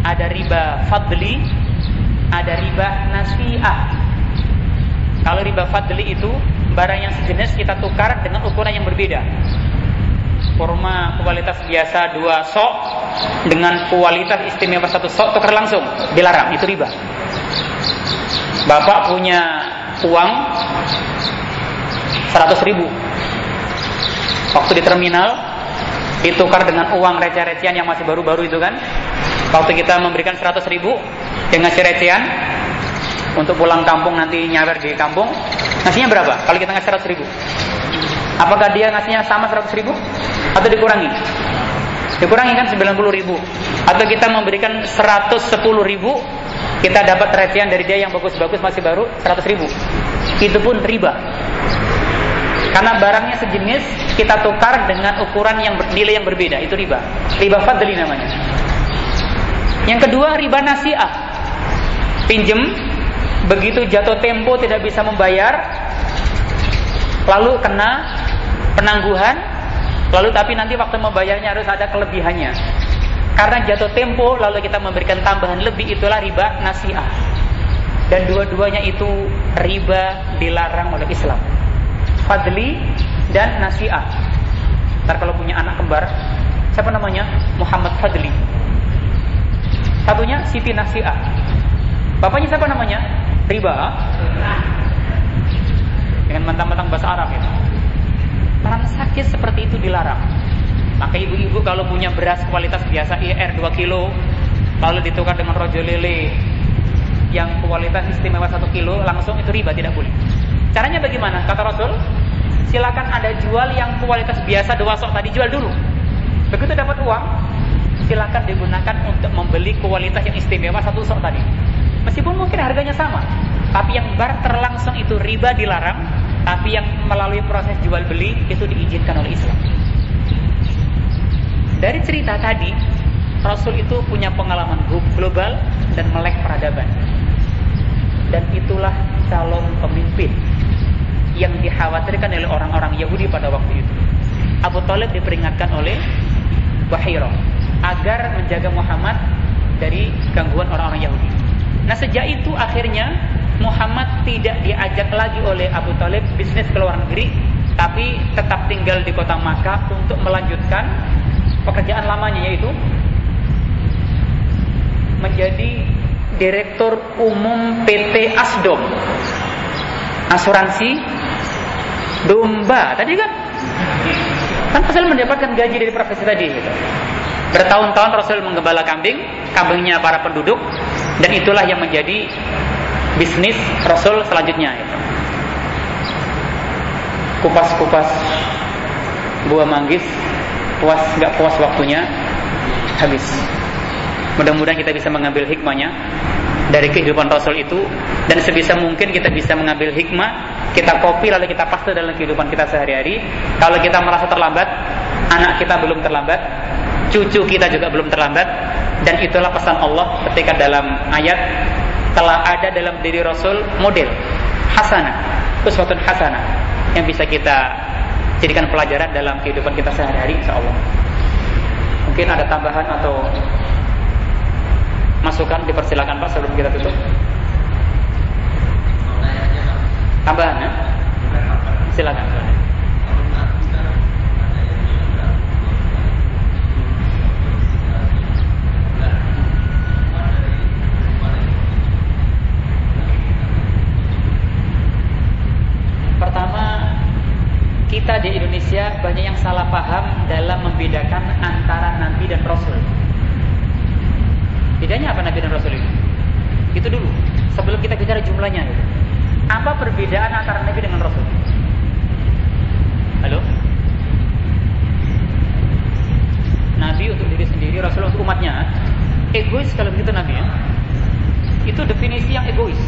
ada riba fadli, ada riba nasiah. Kalau riba fadli itu barang yang sejenis kita tukar dengan ukuran yang berbeda. Kurma kualitas biasa dua sok dengan kualitas istimewa satu sok tukar langsung dilarang itu riba. Bapak punya uang 100 ribu waktu di terminal ditukar dengan uang receh-recehan yang masih baru-baru itu kan Waktu kita memberikan 100 ribu dengan ngasih recehan untuk pulang kampung nanti nyawer di kampung, ngasihnya berapa? Kalau kita ngasih 100 ribu, apakah dia ngasihnya sama 100 ribu? Atau dikurangi? Dikurangi kan 90 ribu. Atau kita memberikan 110 ribu kita dapat recehan dari dia yang bagus-bagus masih baru 100 ribu. Itu pun riba. Karena barangnya sejenis kita tukar dengan ukuran yang nilai yang berbeda. Itu riba. Riba fadli namanya yang kedua riba nasiah. Pinjem begitu jatuh tempo tidak bisa membayar, lalu kena penangguhan, lalu tapi nanti waktu membayarnya harus ada kelebihannya. Karena jatuh tempo lalu kita memberikan tambahan lebih itulah riba nasiah. Dan dua-duanya itu riba dilarang oleh Islam. Fadli dan nasiah. Ntar kalau punya anak kembar, siapa namanya? Muhammad Fadli. Satunya Siti Nasiah. Bapaknya siapa namanya? Riba. Dengan mentang-mentang bahasa Arab itu. Transaksi seperti itu dilarang. Maka ibu-ibu kalau punya beras kualitas biasa IR 2 kilo lalu ditukar dengan rojo lele yang kualitas istimewa 1 kilo langsung itu riba tidak boleh. Caranya bagaimana? Kata Rasul, silakan ada jual yang kualitas biasa dua sok tadi jual dulu. Begitu dapat uang, silakan digunakan untuk membeli kualitas yang istimewa satu sok tadi. Meskipun mungkin harganya sama, tapi yang barter langsung itu riba dilarang, tapi yang melalui proses jual beli itu diizinkan oleh Islam. Dari cerita tadi, Rasul itu punya pengalaman global dan melek peradaban. Dan itulah calon pemimpin yang dikhawatirkan oleh orang-orang Yahudi pada waktu itu. Abu Talib diperingatkan oleh Bahiro agar menjaga Muhammad dari gangguan orang-orang Yahudi. Nah sejak itu akhirnya Muhammad tidak diajak lagi oleh Abu Talib bisnis ke luar negeri, tapi tetap tinggal di kota Makkah untuk melanjutkan pekerjaan lamanya yaitu menjadi direktur umum PT Asdom asuransi domba tadi kan kan Rasul mendapatkan gaji dari profesi tadi gitu. bertahun-tahun Rasul menggembala kambing kambingnya para penduduk dan itulah yang menjadi bisnis Rasul selanjutnya gitu. kupas-kupas buah manggis puas nggak puas waktunya habis. Mudah-mudahan kita bisa mengambil hikmahnya dari kehidupan Rasul itu dan sebisa mungkin kita bisa mengambil hikmah, kita kopi lalu kita paste dalam kehidupan kita sehari-hari. Kalau kita merasa terlambat, anak kita belum terlambat, cucu kita juga belum terlambat dan itulah pesan Allah ketika dalam ayat telah ada dalam diri Rasul model hasanah, uswatun hasanah yang bisa kita jadikan pelajaran dalam kehidupan kita sehari-hari insyaallah. Mungkin ada tambahan atau masukan dipersilakan Pak sebelum kita tutup. Tambahan ya? Silakan. Pertama, kita di Indonesia banyak yang salah paham dalam membedakan antara nabi dan rasul. Bedanya apa nabi dan rasul itu? Itu dulu. Sebelum kita bicara jumlahnya gitu. Apa perbedaan antara nabi dengan rasul? Halo? Nabi untuk diri sendiri, rasul untuk umatnya. Egois kalau begitu nabi ya. Itu definisi yang egois.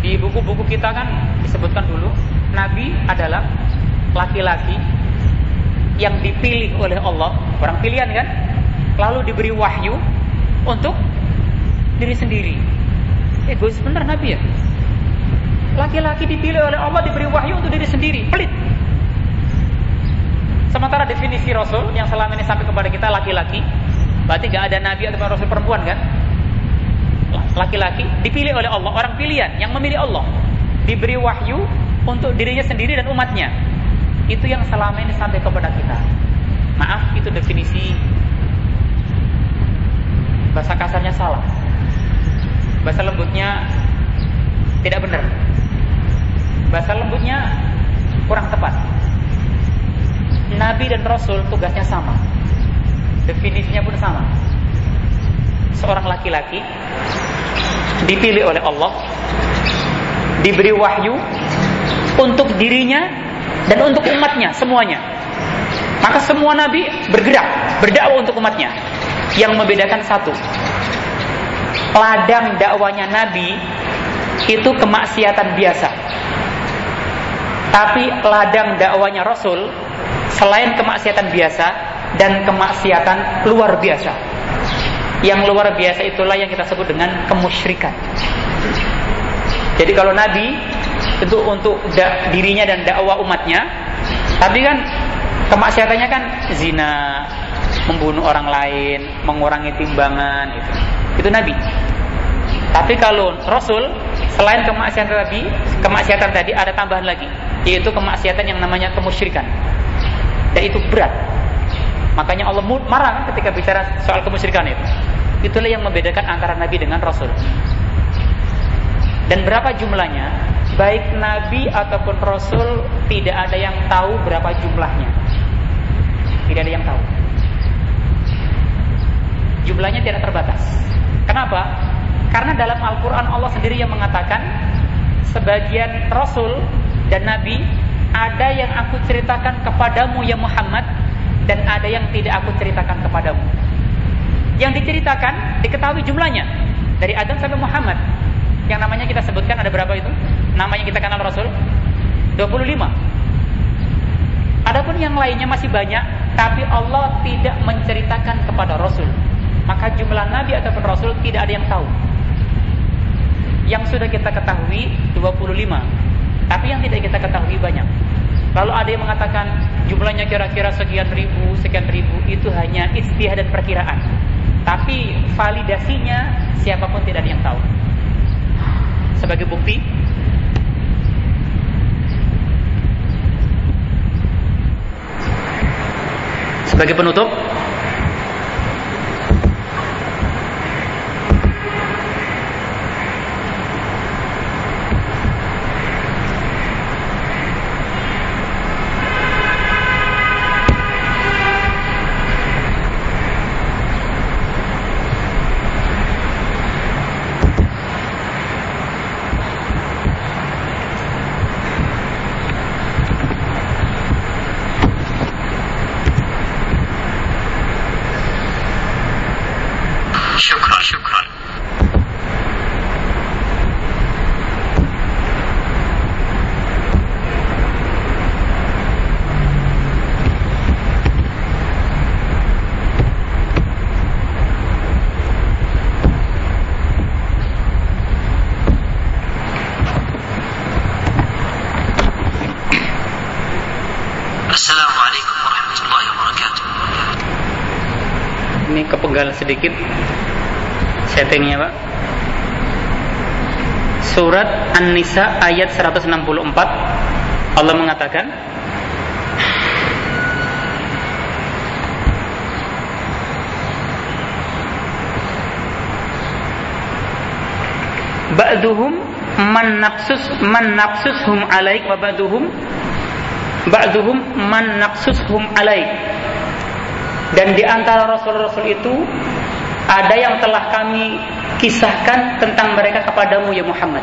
Di buku-buku kita kan disebutkan dulu Nabi adalah laki-laki yang dipilih oleh Allah, orang pilihan kan? Lalu diberi wahyu untuk diri sendiri. Egois benar Nabi ya. Laki-laki dipilih oleh Allah diberi wahyu untuk diri sendiri, pelit. Sementara definisi Rasul yang selama ini sampai kepada kita laki-laki, berarti gak ada Nabi atau Rasul perempuan kan? Laki-laki dipilih oleh Allah, orang pilihan yang memilih Allah, diberi wahyu untuk dirinya sendiri dan umatnya. Itu yang selama ini sampai kepada kita. Maaf, itu definisi bahasa kasarnya salah. Bahasa lembutnya tidak benar. Bahasa lembutnya kurang tepat. Nabi dan Rasul tugasnya sama. Definisinya pun sama. Seorang laki-laki dipilih oleh Allah, diberi wahyu untuk dirinya dan untuk umatnya semuanya. Maka semua nabi bergerak, berdakwah untuk umatnya. Yang membedakan satu. Ladang dakwanya nabi itu kemaksiatan biasa. Tapi ladang dakwanya Rasul selain kemaksiatan biasa dan kemaksiatan luar biasa. Yang luar biasa itulah yang kita sebut dengan kemusyrikan. Jadi kalau Nabi tentu untuk da, dirinya dan dakwah umatnya. Tapi kan kemaksiatannya kan zina, membunuh orang lain, mengurangi timbangan itu. Itu Nabi. Tapi kalau Rasul selain kemaksiatan tadi, kemaksiatan tadi ada tambahan lagi, yaitu kemaksiatan yang namanya kemusyrikan. Dan itu berat. Makanya Allah marah ketika bicara soal kemusyrikan itu. Itulah yang membedakan antara Nabi dengan Rasul. Dan berapa jumlahnya? Baik Nabi ataupun Rasul tidak ada yang tahu berapa jumlahnya. Tidak ada yang tahu. Jumlahnya tidak terbatas. Kenapa? Karena dalam Al-Quran Allah sendiri yang mengatakan sebagian Rasul dan Nabi ada yang aku ceritakan kepadamu ya Muhammad dan ada yang tidak aku ceritakan kepadamu. Yang diceritakan diketahui jumlahnya dari Adam sampai Muhammad. Yang namanya kita sebutkan ada berapa itu? Namanya kita kenal Rasul 25. Adapun yang lainnya masih banyak, tapi Allah tidak menceritakan kepada Rasul. Maka jumlah Nabi ataupun Rasul tidak ada yang tahu. Yang sudah kita ketahui 25. Tapi yang tidak kita ketahui banyak. Lalu ada yang mengatakan jumlahnya kira-kira sekian ribu, sekian ribu itu hanya istihad dan perkiraan. Tapi validasinya siapa pun tidak ada yang tahu. Sebagai bukti Sebagai penutup kepenggal sedikit settingnya Pak. Surat An-Nisa ayat 164 Allah mengatakan Ba'duhum man naqsus man naqsushum alaik wa ba'duhum ba'duhum man naqsushum alaik dan di antara rasul-rasul itu ada yang telah kami kisahkan tentang mereka kepadamu ya Muhammad.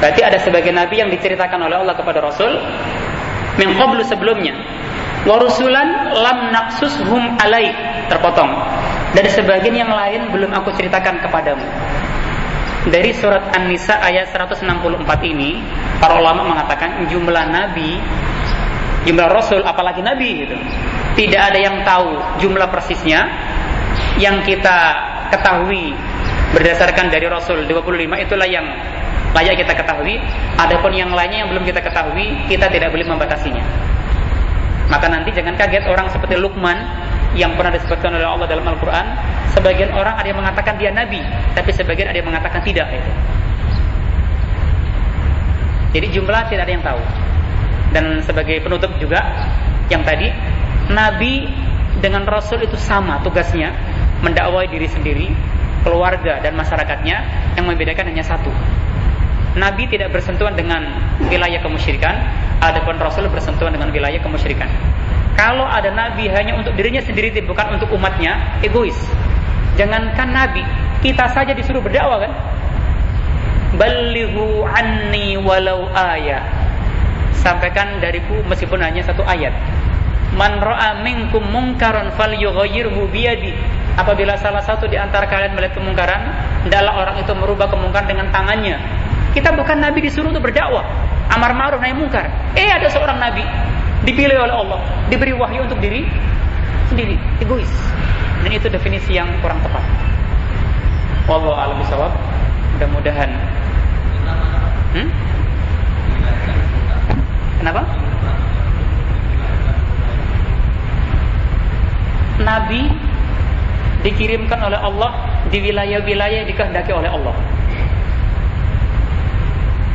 Berarti ada sebagian nabi yang diceritakan oleh Allah kepada Rasul min qablu sebelumnya. Wa rusulan lam naqsushum alaik terpotong. Dan sebagian yang lain belum aku ceritakan kepadamu. Dari surat An-Nisa ayat 164 ini, para ulama mengatakan jumlah nabi, jumlah rasul apalagi nabi gitu tidak ada yang tahu jumlah persisnya. Yang kita ketahui berdasarkan dari Rasul 25 itulah yang layak kita ketahui. Adapun yang lainnya yang belum kita ketahui kita tidak boleh membatasinya. Maka nanti jangan kaget orang seperti Luqman yang pernah disebutkan oleh Allah dalam Al-Quran sebagian orang ada yang mengatakan dia nabi tapi sebagian ada yang mengatakan tidak itu. jadi jumlah tidak ada yang tahu dan sebagai penutup juga yang tadi Nabi dengan Rasul itu sama tugasnya mendakwai diri sendiri, keluarga dan masyarakatnya yang membedakan hanya satu. Nabi tidak bersentuhan dengan wilayah kemusyrikan, adapun Rasul bersentuhan dengan wilayah kemusyrikan. Kalau ada nabi hanya untuk dirinya sendiri bukan untuk umatnya, egois. Jangankan nabi, kita saja disuruh berdakwah kan? Balighu anni walau ayat. Sampaikan dariku meskipun hanya satu ayat man ra'a minkum mungkaran falyughayyirhu biyadi apabila salah satu di antara kalian melihat kemungkaran hendaklah orang itu merubah kemungkaran dengan tangannya kita bukan nabi disuruh untuk berdakwah amar ma'ruf nahi mungkar eh ada seorang nabi dipilih oleh Allah diberi wahyu untuk diri sendiri egois dan itu definisi yang kurang tepat wallahu a'lam bishawab mudah-mudahan hmm? Kenapa? Nabi dikirimkan oleh Allah di wilayah-wilayah yang dikehendaki oleh Allah.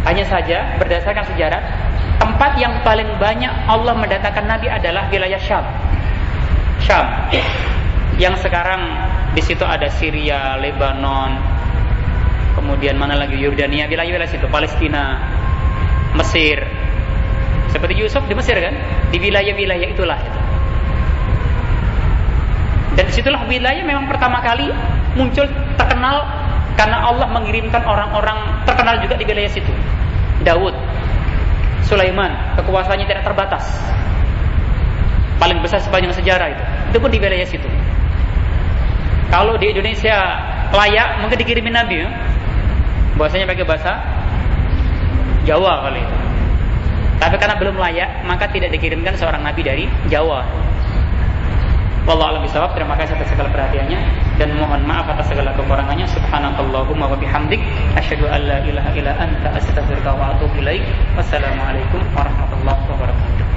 Hanya saja berdasarkan sejarah, tempat yang paling banyak Allah mendatangkan Nabi adalah wilayah Syam. Syam. Yang sekarang di situ ada Syria, Lebanon, kemudian mana lagi Yordania, wilayah-wilayah situ, Palestina, Mesir. Seperti Yusuf di Mesir kan? Di wilayah-wilayah itulah itu. Dan di situlah wilayah memang pertama kali muncul terkenal karena Allah mengirimkan orang-orang terkenal juga di wilayah situ. Daud, Sulaiman, kekuasaannya tidak terbatas. Paling besar sepanjang sejarah itu. Itu pun di wilayah situ. Kalau di Indonesia layak, mungkin dikirimin Nabi ya. Bahasanya pakai bahasa Jawa kali itu. Tapi karena belum layak, maka tidak dikirimkan seorang nabi dari Jawa. Wallahu a'lam bishawab. Terima kasih atas segala perhatiannya dan mohon maaf atas segala kekurangannya. Subhanakallahumma wa bihamdik asyhadu an la ilaha illa anta astaghfiruka wa atubu ilaik. Wassalamualaikum warahmatullahi wabarakatuh.